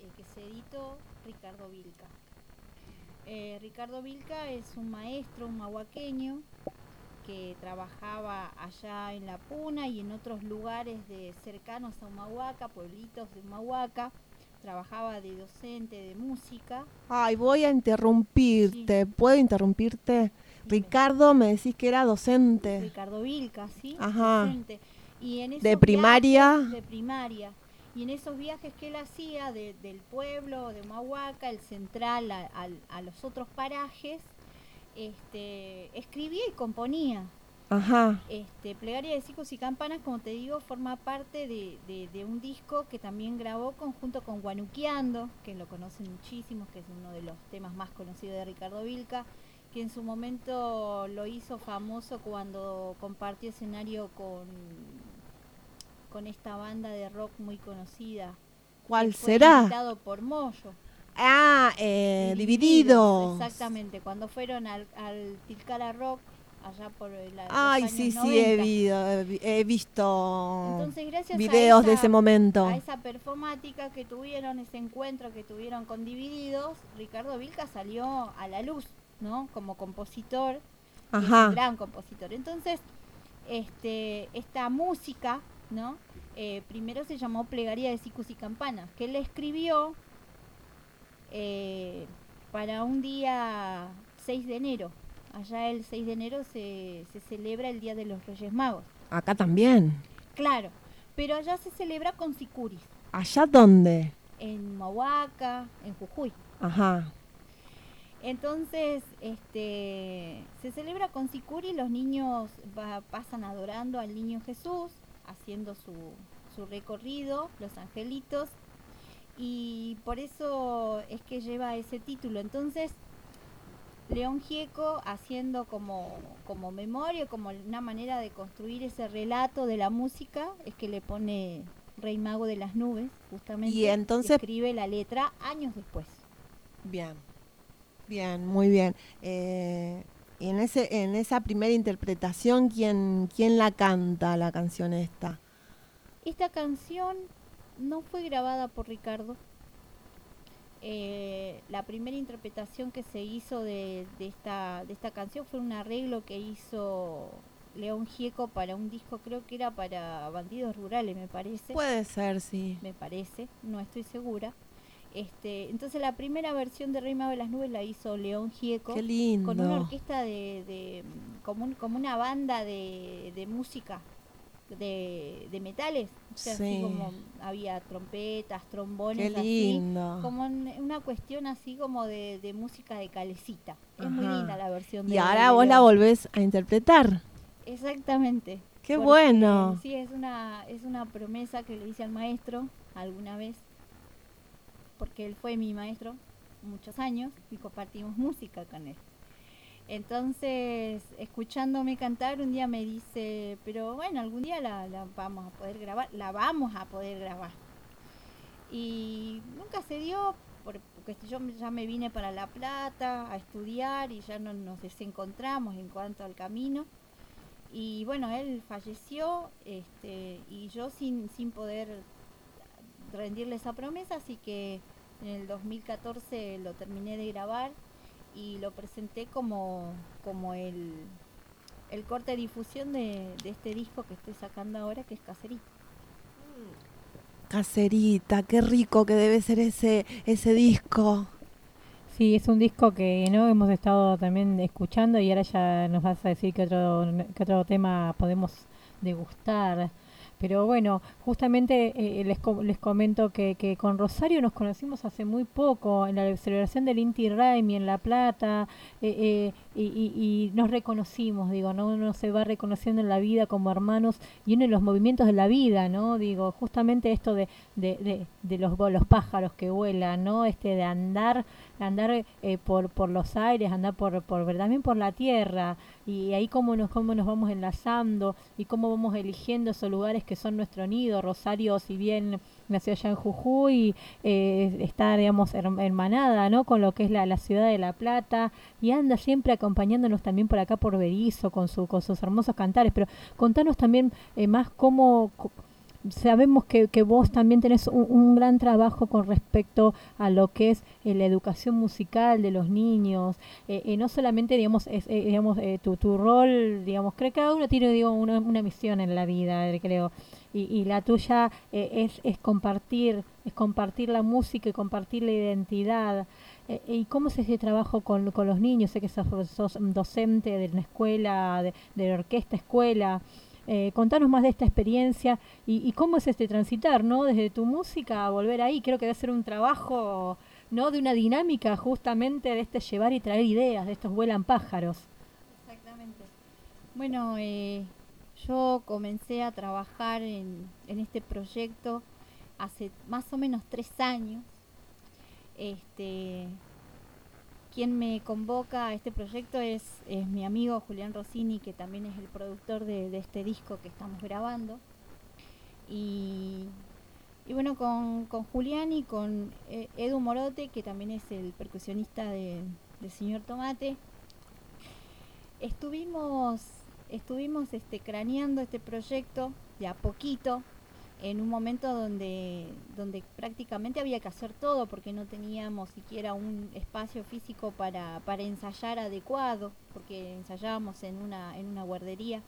eh, que se editó Ricardo Vilca. Eh, Ricardo Vilca es un maestro, un mahuaqueño, que trabajaba allá en La Puna y en otros lugares de cercanos a Humahuaca, pueblitos de Humahuaca. Trabajaba de docente de música. Ay, voy a interrumpirte. ¿Puedo interrumpirte? Ricardo, me decís que era docente. Ricardo Vilca, ¿sí? Ajá. Docente. Y en esos ¿De primaria? viajes de primaria. Y en esos viajes que él hacía de- del pueblo de Humahuaca, el central, a, a los otros parajes, este, escribía y componía. Ajá. Este, Plegaria de Cicos y Campanas, como te digo, forma parte de, de- de un disco que también grabó conjunto con Guanuqueando, que lo conocen muchísimos, que es uno de los temas más conocidos de Ricardo Vilca, que en su momento lo hizo famoso cuando compartió escenario con, con esta banda de rock muy conocida. ¿Cuál fue será? invitado por Moyo. Ah, eh, divididos. Exactamente, cuando fueron al, al Tilcara Rock, allá por la, los Ay, años sí, sí, he, 90. vido- he vi- he visto Entonces, gracias videos esa, de ese momento. A esa performática que tuvieron, ese encuentro que tuvieron con Divididos, Ricardo Vilca salió a la luz, ¿no? Como compositor, es un gran compositor. Entonces, este, esta música, ¿no? Eh, primero se llamó Plegaria de Cicus y Campanas, que él escribió eh, para un día 6 de enero. Allá el 6 de enero se, se celebra el Día de los Reyes Magos. Acá también. Claro, pero allá se celebra con sicuris, ¿Allá dónde? en Mahuaca, en Jujuy. Ajá. Entonces, este, se celebra con sicuris, los niños va- pasan adorando al niño Jesús, haciendo su, su recorrido, los angelitos, y por eso es que lleva ese título. Entonces, León Gieco haciendo como, como memoria, como una manera de construir ese relato de la música, es que le pone Rey Mago de las Nubes, justamente. Y entonces- escribe la letra años después. Bien. Bien, muy bien. Eh, y en ese, en esa primera interpretación, ¿quién, quién la canta la canción esta? Esta canción no fue grabada por Ricardo. Eh, la primera interpretación que se hizo de, de esta, de esta canción fue un arreglo que hizo León Gieco para un disco, creo que era para Bandidos Rurales, me parece. Puede ser, sí. Me parece, no estoy segura. Este, entonces la primera versión de Rey Mago de las Nubes la hizo León Gieco. Qué lindo. Con una orquesta de, de como, un- como una banda de, de música de, de metales. O sea, así Sí. como había trompetas, trombones, Qué así, como un- una cuestión así como de, de música de calecita. Es muy linda la versión de Y ahora vos la volvés a interpretar. Exactamente. Qué Porque, bueno. Sí, es una, es una promesa que le hice al maestro alguna vez, porque él fue mi maestro muchos años y compartimos música con él. Entonces, escuchándome cantar, un día me dice, pero bueno, algún día la, vamos a poder grabar, la vamos a poder grabar. Y nunca se dio, por- porque yo ya me vine para La Plata a estudiar y ya no nos desencontramos en cuanto al camino. Y bueno, él falleció este, y yo sin, sin poder rendirle esa promesa, así que en el 2014 lo terminé de grabar y lo presenté como, como el, el corte de difusión de, de este disco que estoy sacando ahora, que es Caserito. Caserita, qué rico que debe ser ese, ese disco. Sí, es un disco que no hemos estado también escuchando y ahora ya nos vas a decir qué otro, qué otro tema podemos degustar. Pero bueno, justamente eh, les, com- les comento que, que con Rosario nos conocimos hace muy poco, en la celebración del Inti Raimi en La Plata, eh, eh, y, nos reconocimos, digo, ¿no? uno se va reconociendo en la vida como hermanos y uno en los movimientos de la vida, ¿no? Digo, justamente esto de, de, de, de los, los pájaros que vuelan, ¿no? Este de andar, andar eh, por, por los aires, andar por, por también por la tierra, y ahí cómo nos, cómo nos vamos enlazando y cómo vamos eligiendo esos lugares que son nuestro nido. Rosario, si bien nació allá en Jujuy, eh, está, digamos, her- hermanada, ¿no? Con lo que es la, la ciudad de La Plata y anda siempre acompañándonos también por acá por Berizo con, su, con sus hermosos cantares. Pero contanos también eh, más cómo... Sabemos que, que vos también tenés un, un gran trabajo con respecto a lo que es eh, la educación musical de los niños. Eh, eh, no solamente, digamos, es, eh, digamos tu, tu rol, digamos, creo que cada uno tiene digo, una, una misión en la vida, creo. Y, y la tuya es, es compartir, es compartir la música y compartir la identidad. ¿Y cómo es ese trabajo con, con los niños? Sé que sos, sos docente de una escuela, de, de orquesta escuela. Eh, contanos más de esta experiencia y, cómo es este transitar, ¿no? Desde tu música a volver ahí. Creo que debe ser un trabajo, ¿no? De una dinámica justamente de este llevar y traer ideas, de estos vuelan pájaros. Exactamente. Bueno, eh, yo comencé a trabajar en, en este proyecto hace más o menos tres años. Este, quien me convoca a este proyecto es, mi amigo Julián Rossini, que también es el productor de, de este disco que estamos grabando. Y bueno, con, con Julián y con eh, Edu Morote, que también es el percusionista de, del señor Tomate, estuvimos, estuvimos este, craneando este proyecto de a poquito, en un momento donde, donde prácticamente había que hacer todo porque no teníamos siquiera un espacio físico para, para ensayar adecuado, porque ensayábamos en una, en una guardería.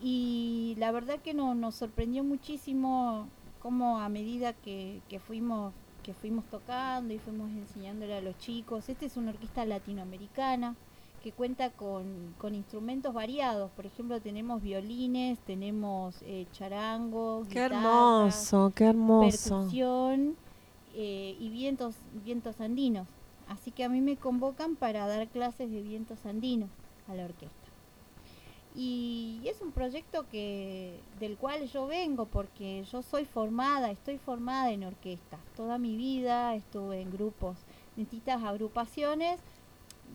Y la verdad que no, nos sorprendió muchísimo cómo a medida que, que fuimos que fuimos tocando y fuimos enseñándole a los chicos, esta es una orquesta latinoamericana, que cuenta con, con instrumentos variados. Por ejemplo, tenemos violines, tenemos eh, charango, Qué hermoso, qué hermoso. percusión eh, y vientos, vientos andinos. Así que a mí me convocan para dar clases de vientos andinos a la orquesta. Y es un proyecto que del cual yo vengo porque yo soy formada, estoy formada en orquestas. Toda mi vida estuve en grupos, en distintas agrupaciones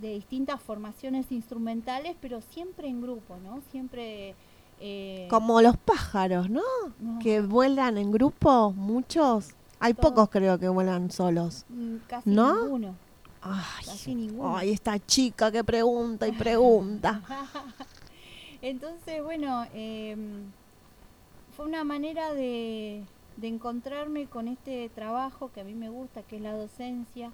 de distintas formaciones instrumentales, pero siempre en grupo, ¿no? Siempre eh, Como los pájaros, ¿no? No. Que vuelan en grupo, muchos. Hay pocos creo que vuelan solos. mm, casi ¿No? ninguno. Ay, Casi ninguno. ay, esta chica que pregunta y pregunta. Entonces, bueno, eh, fue una manera de, de encontrarme con este trabajo que a mí me gusta, que es la docencia.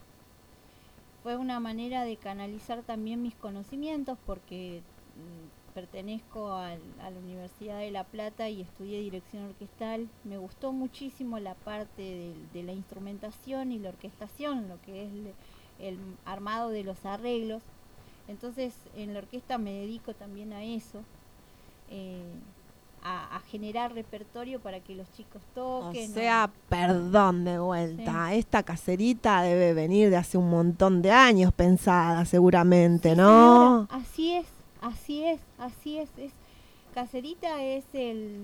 Fue una manera de canalizar también mis conocimientos porque mm, pertenezco a la Universidad de La Plata y estudié dirección orquestal. Me gustó muchísimo la parte de, la instrumentación y la orquestación, lo que es el armado de los arreglos. Entonces en la orquesta me dedico también a eso, eh, a, a generar repertorio para que los chicos O toquen. ¿no? sea, perdón de vuelta. Esta caserita debe venir de hace un montón de años pensada, seguramente, ¿no? Señora, así es, así es, así es, es. Caserita es el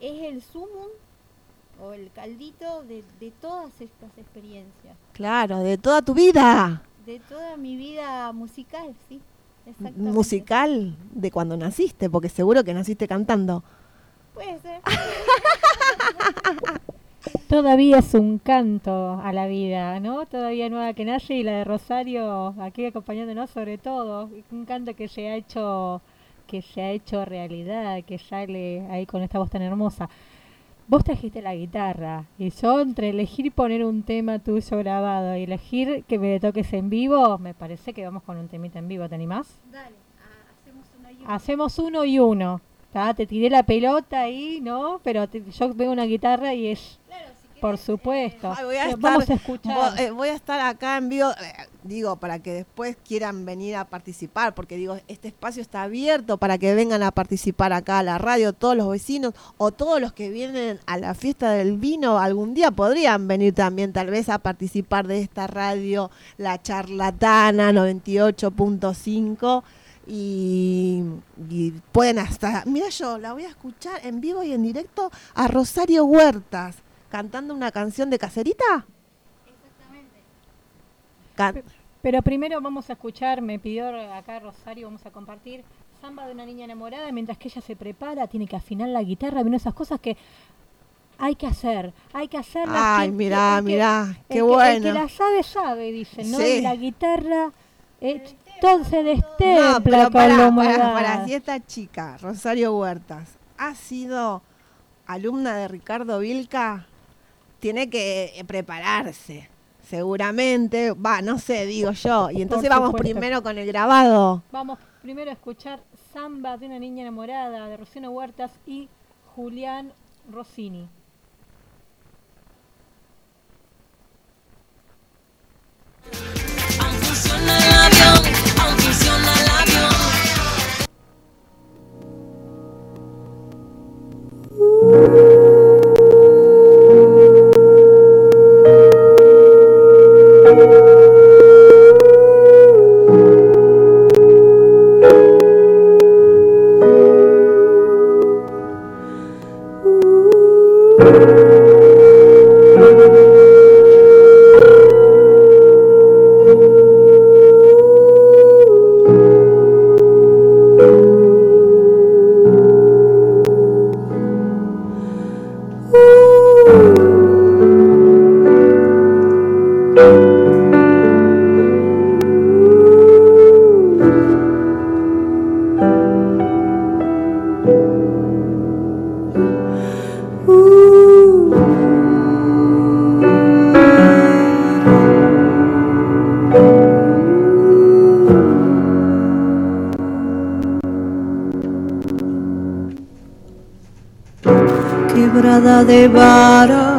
es el sumum o el caldito de, de todas estas experiencias, Claro, de toda tu vida. de toda mi vida musical, sí. Musical de cuando naciste, porque seguro que naciste cantando. Puede ser. Todavía es un canto a la vida, ¿no? Todavía nueva que nace y la de Rosario aquí acompañándonos sobre todo. Un canto que se ha hecho que se ha hecho realidad, que sale ahí con esta voz tan hermosa. Vos trajiste la guitarra y yo entre elegir poner un tema tuyo grabado y elegir que me toques en vivo, me parece que vamos con un temita en vivo, ¿te animás? Dale, ah, hacemos una y una. Hacemos uno y uno. ¿tá? Te tiré la pelota ahí, ¿no? Pero te- yo veo una guitarra y es... por supuesto. Ay, voy a Pero estar- Vamos a escuchar. eh, voy a estar acá en vivo, eh, digo, para que después quieran venir a participar, porque digo, este espacio está abierto para que vengan a participar acá a la radio, todos los vecinos o todos los que vienen a la fiesta del vino, algún día podrían venir también tal vez a participar de esta radio, la charlatana 98.5. Y, y pueden hasta, mira yo, la voy a escuchar en vivo y en directo a Rosario Huertas cantando una canción de caserita. Can- Pero primero vamos a escuchar, me pidió acá Rosario, vamos a compartir Samba de una niña enamorada, mientras que ella se prepara, tiene que afinar la guitarra, vienen esas cosas que hay que hacer, hay que hacerlas. Ay, que- mirá, que- mirá, qué que- bueno. El que la sabe, sabe, dicen, ¿no? Sí. Y la guitarra, eh, todo se No, destempla pero con para, la para, para, si esta chica, Rosario Huertas, ha sido alumna de Ricardo Vilca, tiene que eh, prepararse, seguramente, va, no sé, digo yo. Y entonces Por vamos supuesto. primero con el grabado. Vamos primero a escuchar Samba de una niña enamorada de Rocío Huertas y Julián Rossini. Aún Woo! levar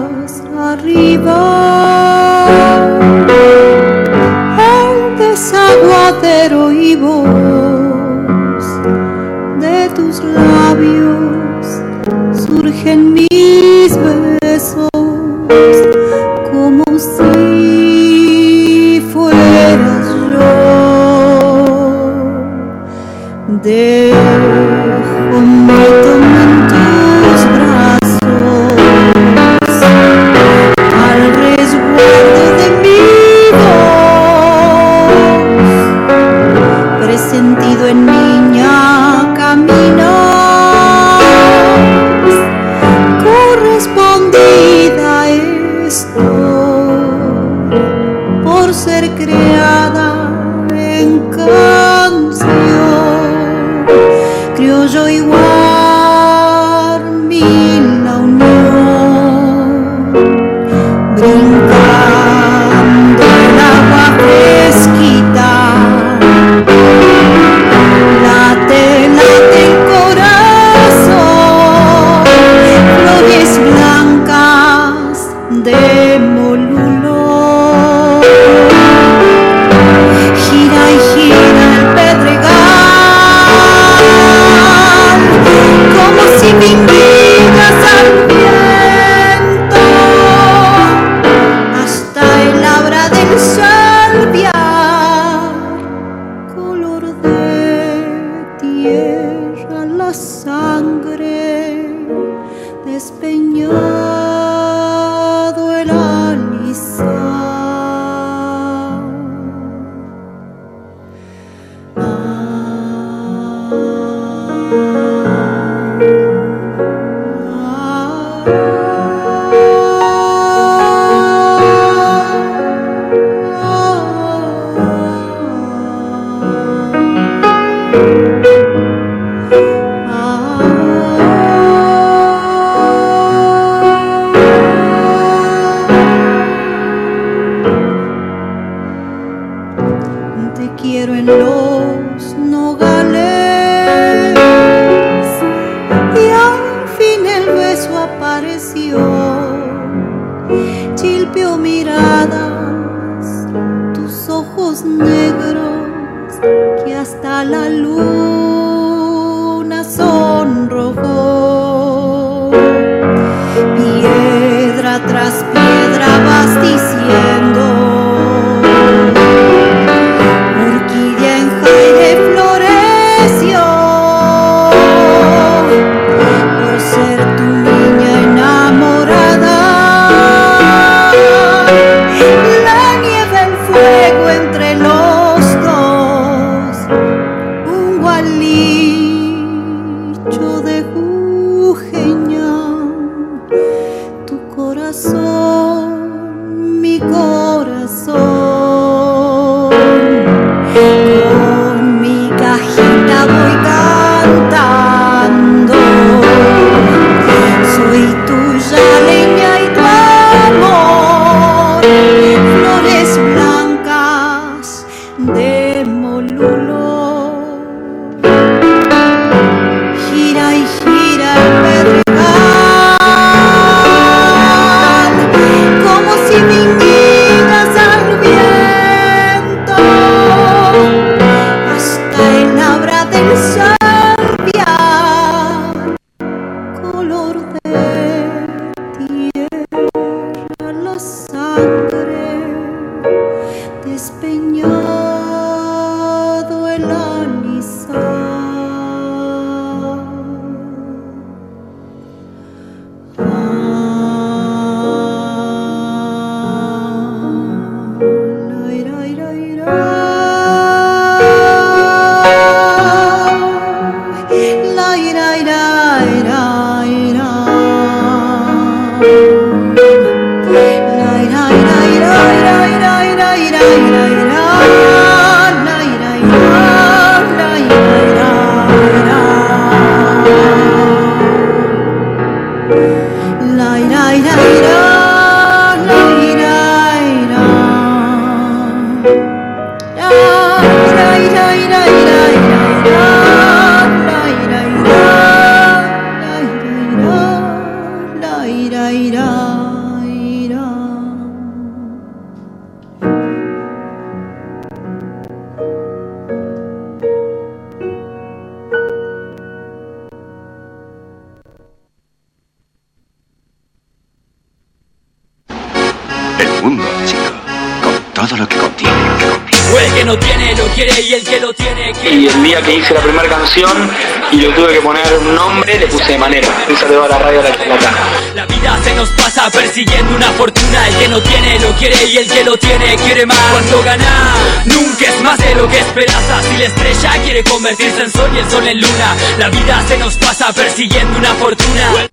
La vida se nos pasa persiguiendo una fortuna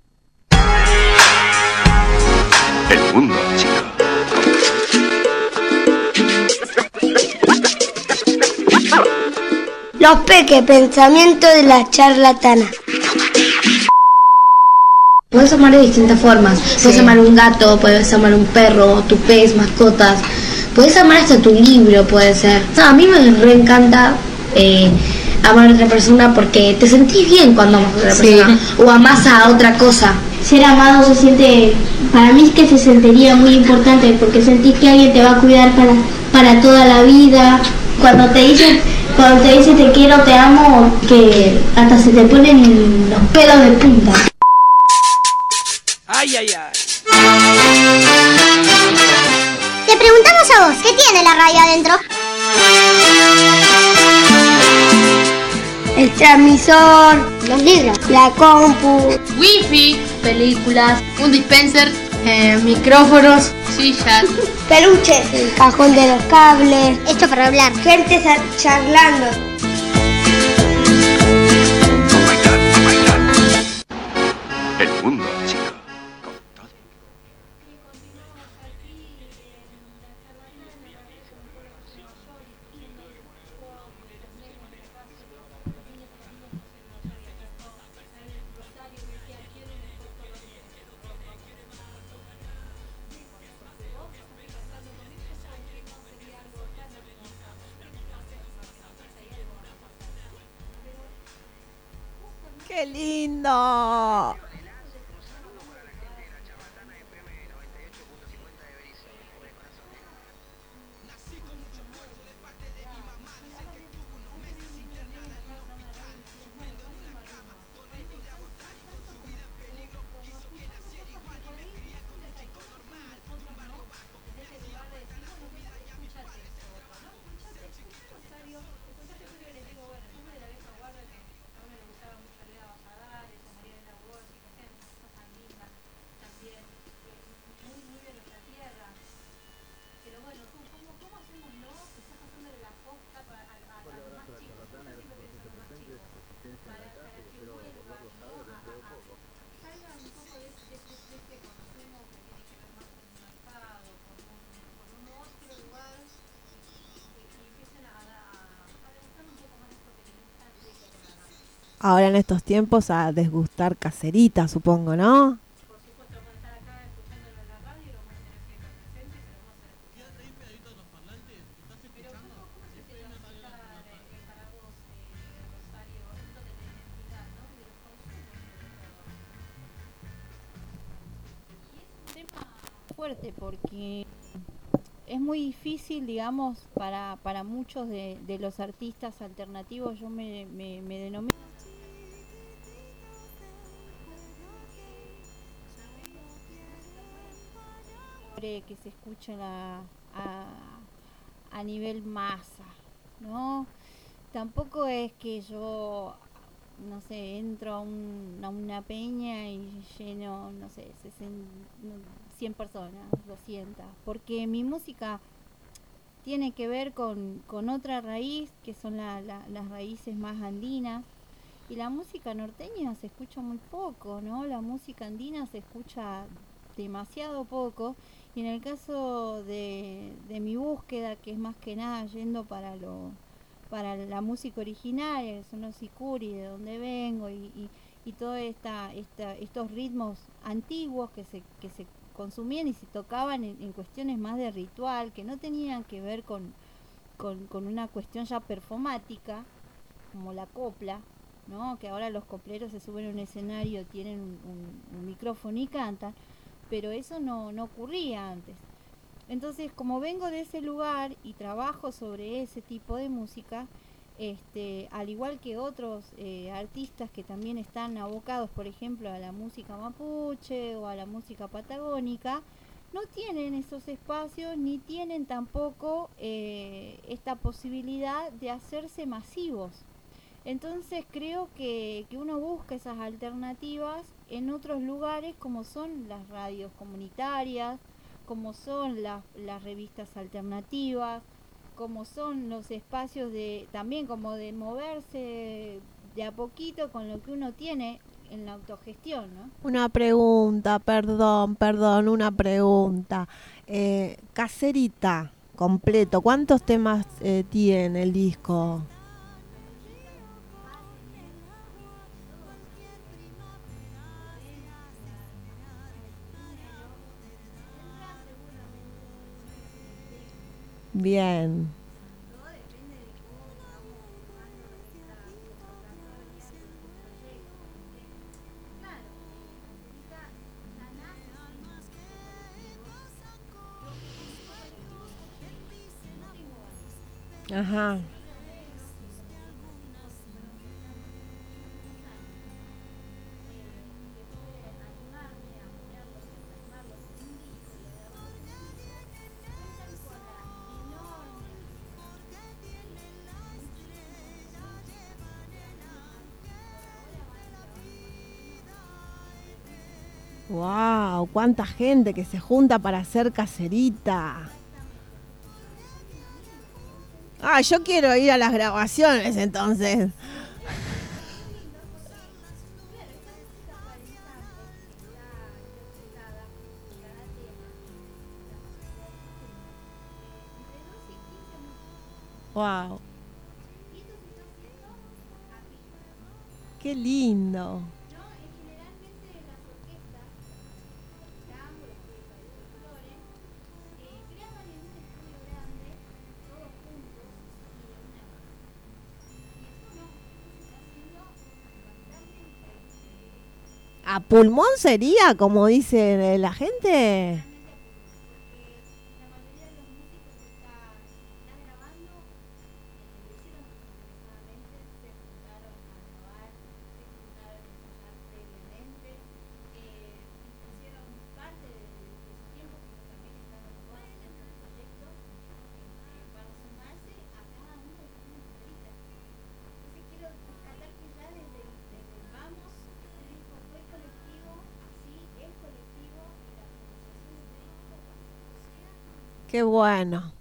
El mundo, chico. Los peques, pensamiento de la charlatana. Puedes amar de distintas formas. Puedes amar un gato, puedes amar un perro, tu pez, mascotas. Puedes amar hasta tu libro, puede ser. O sea, a mí me reencanta eh, amar a otra persona porque te sentís bien cuando amas a otra Sí. persona. O amas a otra cosa. Ser amado se siente, para mí es que se sentiría muy importante porque sentís que alguien te va a cuidar para, para toda la vida. Cuando te dicen, cuando te dicen te quiero, te amo, que hasta se te ponen los pelos de punta. Ay, ay, ay Te preguntamos a vos, ¿qué tiene la radio adentro? El transmisor, los libros, la compu, Wifi, películas, un dispenser, eh, micrófonos, sillas. peluches, el cajón de los cables. Esto para hablar. Gente charlando. Lindo! Ahora en estos tiempos a desgustar caserita, supongo, ¿no? fuerte porque es muy difícil, digamos, para, para muchos de, de los artistas alternativos, yo me, me denomino que se escucha la- a, a nivel masa, ¿no? Tampoco es que yo, no sé, entro a, un- a una peña y lleno, no sé, 60, no, 100 personas, 200, porque mi música tiene que ver con, con otra raíz, que son la- las raíces más andinas, y la música norteña se escucha muy poco, ¿no? La música andina se escucha demasiado poco, y en el caso de, de mi búsqueda, que es más que nada yendo para lo para la música originaria, que son los sicuri, de donde vengo, y, y, y todos estos ritmos antiguos que se, que se consumían y se tocaban en, cuestiones más de ritual, que no tenían que ver con, con, con una cuestión ya performática, como la copla, ¿no? que ahora los copleros se suben a un escenario, tienen un micrófono y cantan, pero eso no, no ocurría antes. Entonces, como vengo de ese lugar y trabajo sobre ese tipo de música, este, al igual que otros eh, artistas que también están abocados, por ejemplo, a la música mapuche o a la música patagónica, no tienen esos espacios ni tienen tampoco eh, esta posibilidad de hacerse masivos. Entonces creo que, que, uno busca esas alternativas en otros lugares como son las radios comunitarias, como son las, las revistas alternativas, como son los espacios de también como de moverse de a poquito con lo que uno tiene en la autogestión, ¿no? Una pregunta, perdón, perdón, una pregunta. Eh, caserita, completo, ¿cuántos temas eh, tiene el disco? Bien. Ajá. ¡Wow! ¡Cuánta gente que se junta para hacer caserita! Ah, yo quiero ir a las grabaciones entonces. Pulmón sería, como dice la gente? Qué bueno.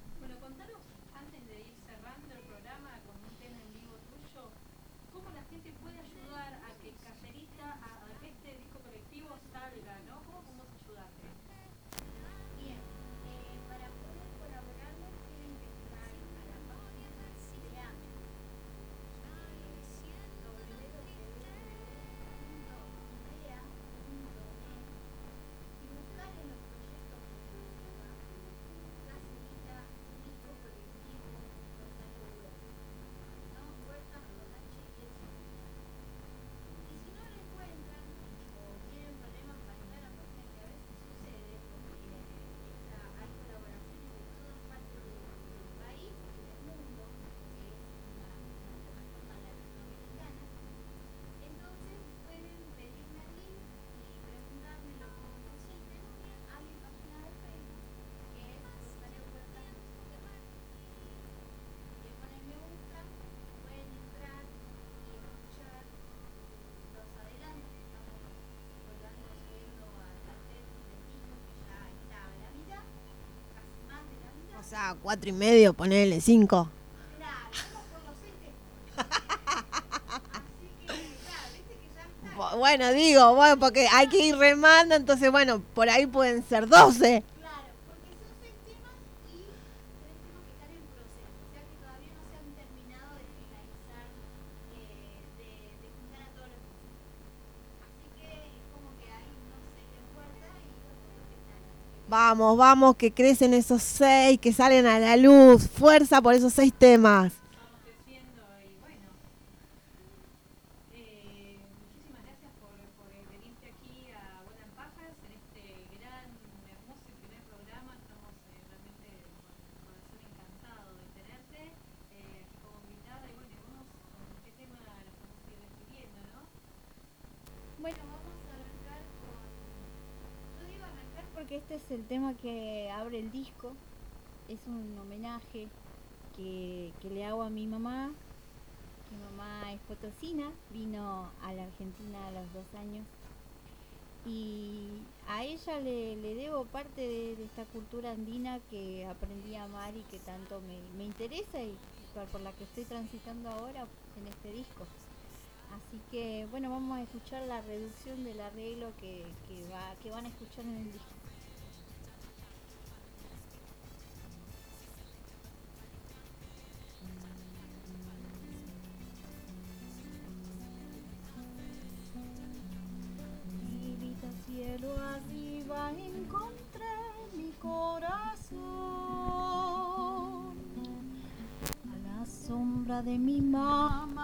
sea, cuatro y medio, ponele cinco. Bueno, digo, bueno, porque hay que ir remando, entonces, bueno, por ahí pueden ser doce. vamos, vamos, que crecen esos seis, que salen a la luz. Fuerza por esos seis temas. el disco. Es un homenaje que, le hago a mi mamá. Mi mamá es potosina, vino a la Argentina a los dos años. Y a ella le, debo parte de, esta cultura andina que aprendí a amar y que tanto me, interesa y por, la que estoy transitando ahora en este disco. Así que bueno, vamos a escuchar la reducción del arreglo que van a escuchar en el disco. de mi mamá.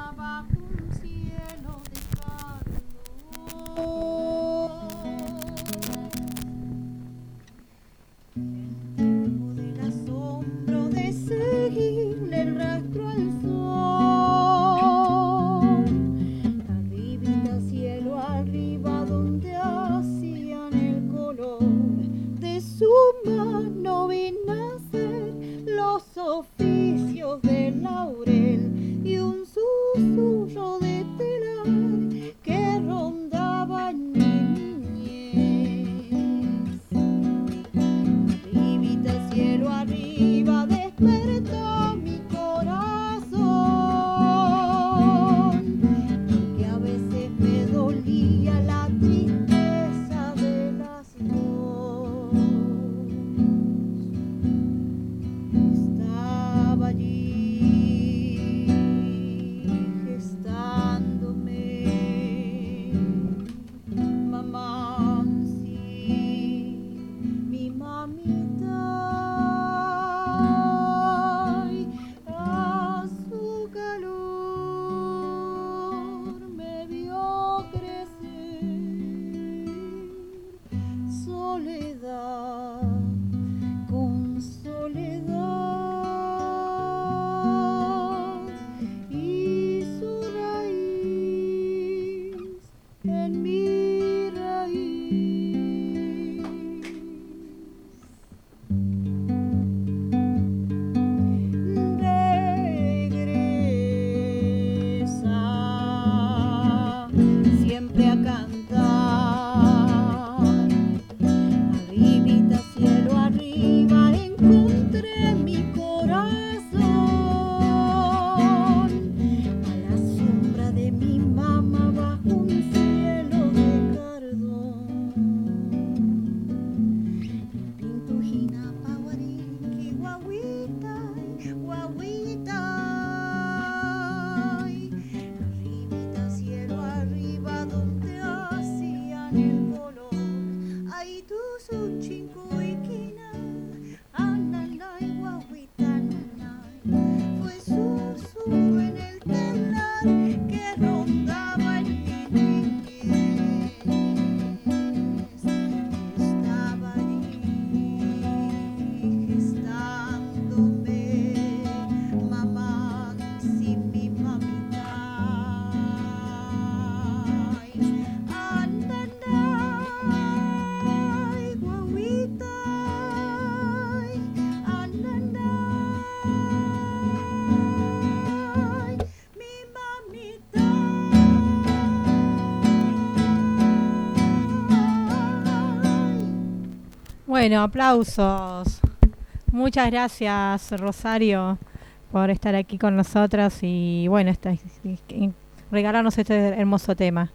Bueno, aplausos. Muchas gracias, Rosario, por estar aquí con nosotras y bueno, regalarnos este hermoso tema.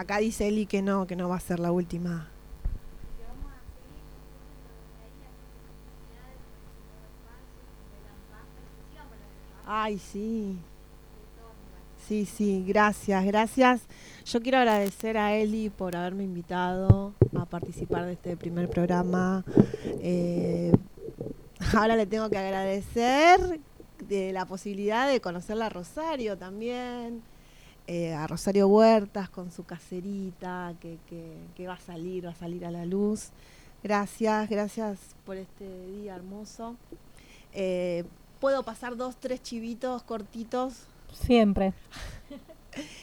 Acá dice Eli que no, que no va a ser la última. Ay, sí. Sí, sí, gracias, gracias. Yo quiero agradecer a Eli por haberme invitado a participar de este primer programa. Eh, ahora le tengo que agradecer de la posibilidad de conocerla a Rosario también, eh, a Rosario Huertas con su caserita que, que, que va a salir, va a salir a la luz. Gracias, gracias por este día hermoso. Eh, ¿Puedo pasar dos, tres chivitos cortitos? Siempre.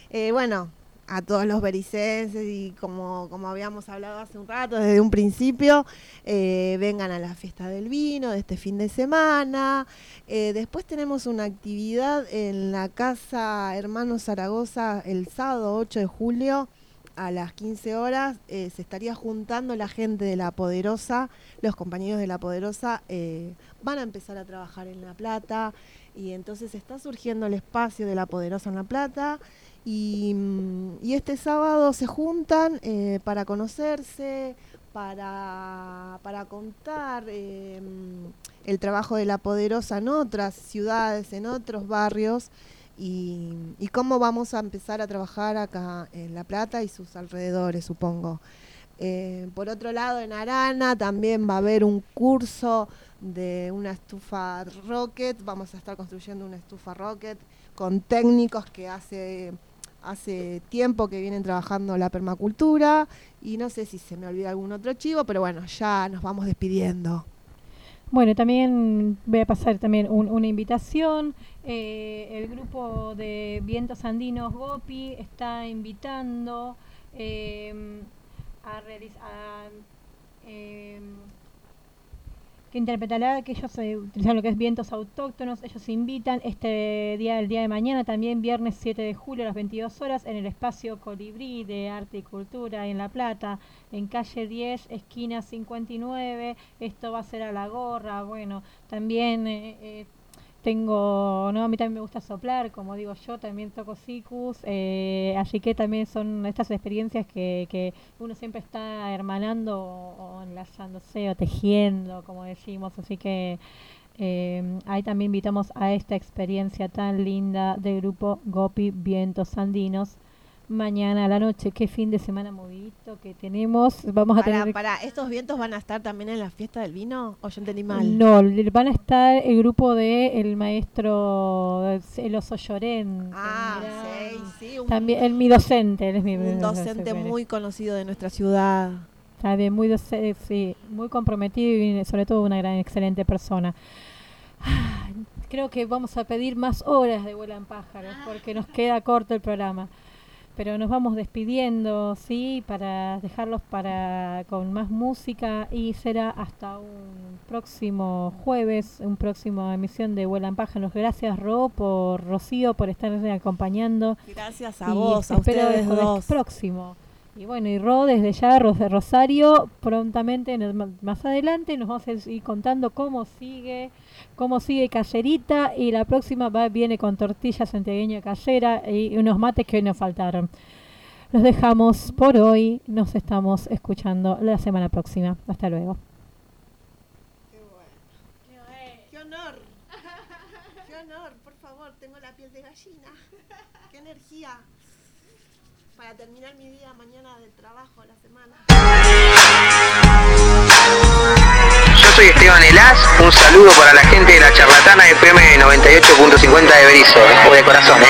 Eh, bueno, a todos los bericenses y como, como habíamos hablado hace un rato, desde un principio, eh, vengan a la fiesta del vino de este fin de semana. Eh, después tenemos una actividad en la Casa Hermanos Zaragoza el sábado 8 de julio a las 15 horas. eh, se estaría juntando la gente de La Poderosa, los compañeros de La Poderosa van a empezar a trabajar en La Plata y entonces está surgiendo el espacio de La Poderosa en La Plata. Y, este sábado se juntan eh, para conocerse, para, para contar eh, el trabajo de la poderosa en otras ciudades, en otros barrios, y, y cómo vamos a empezar a trabajar acá en La Plata y sus alrededores, supongo. Eh, por otro lado, en Arana también va a haber un curso de una estufa rocket. Vamos a estar construyendo una estufa rocket con técnicos que hace, hace tiempo que vienen trabajando la permacultura. Y no sé si se me olvida algún otro chivo, pero bueno, ya nos vamos despidiendo. Bueno, también voy a pasar también un- una invitación. Eh, el grupo de Vientos Andinos Gopi está invitando eh, a realizar interpretará que ellos utilizan lo que es vientos autóctonos. Ellos invitan este día, el día de mañana, también viernes 7 de julio a las 22 horas, en el espacio Colibrí de Arte y Cultura en La Plata, en calle 10, esquina 59. Esto va a ser a la gorra. Bueno, también eh, eh, tengo, no, a mí también me gusta soplar, como digo yo, también toco cicus, eh, así que también son estas experiencias que, que uno siempre está hermanando o, o enlazándose o tejiendo, como decimos, así que eh, ahí también invitamos a esta experiencia tan linda del grupo Gopi Vientos Andinos. Mañana a la noche, qué fin de semana movidito que tenemos. Vamos a Para, tener para, ¿estos vientos van a estar también en la fiesta del vino? ¿O yo entendí mal? No, van a estar el grupo de el maestro El Oso Llorén. Ah, sí, sí, un- También el mi docente, él es mi Un docente muy conocido de nuestra ciudad. También muy doce- sí, muy comprometido y sobre todo una gran excelente persona. Ah, Creo que vamos a pedir más horas de vuelan pájaros porque nos queda corto el programa. Pero nos vamos despidiendo, sí, para dejarlos para con más música y será hasta un próximo jueves, un próximo emisión de Vuelan Pájaros. Gracias Ro por Rocío por estarme acompañando. Gracias a Y vos, a espero ustedes dos. próximo. Y bueno, y Ro desde ya, Rosario, prontamente, más adelante, nos vamos a ir contando cómo sigue, cómo sigue Caserita y la próxima viene con tortilla santiagueña casera y unos mates que hoy nos faltaron. Los dejamos por hoy, nos estamos escuchando la semana próxima. Hasta luego. ¡Qué honor! ¡Qué honor! Por favor, tengo la piel de gallina. ¡Qué energía! Para terminar mi día soy Esteban Elas, un saludo para la gente de la charlatana FM 98.50 de Berizo, o de corazón, ¿eh?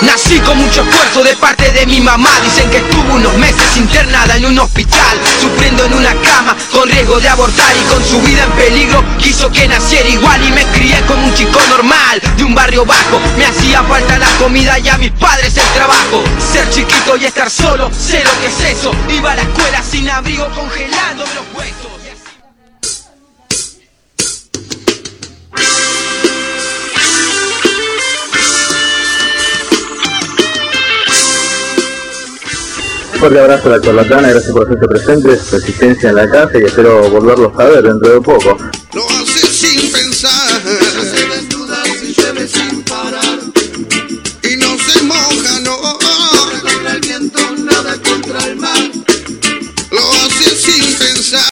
Nací con mucho esfuerzo de parte de mi mamá. Dicen que estuvo unos meses internada en un hospital Sufriendo en una cama con riesgo de abortar Y con su vida en peligro. Quiso que naciera igual Y me crié como un chico normal de un barrio bajo. Me hacía falta la comida y a mis padres el trabajo. Ser chiquito y estar solo, sé lo que es eso. Iba a la escuela sin abrigo congelando los huesos Fuerte abrazo a la charlatana, gracias por hacerse presentes, resistencia en la casa y espero volverlos a ver dentro de poco. Lo hace sin pensar, se desnuda y se llueve sin parar, y no se moja, no, nada contra el viento, nada contra el mar, lo hace sin pensar.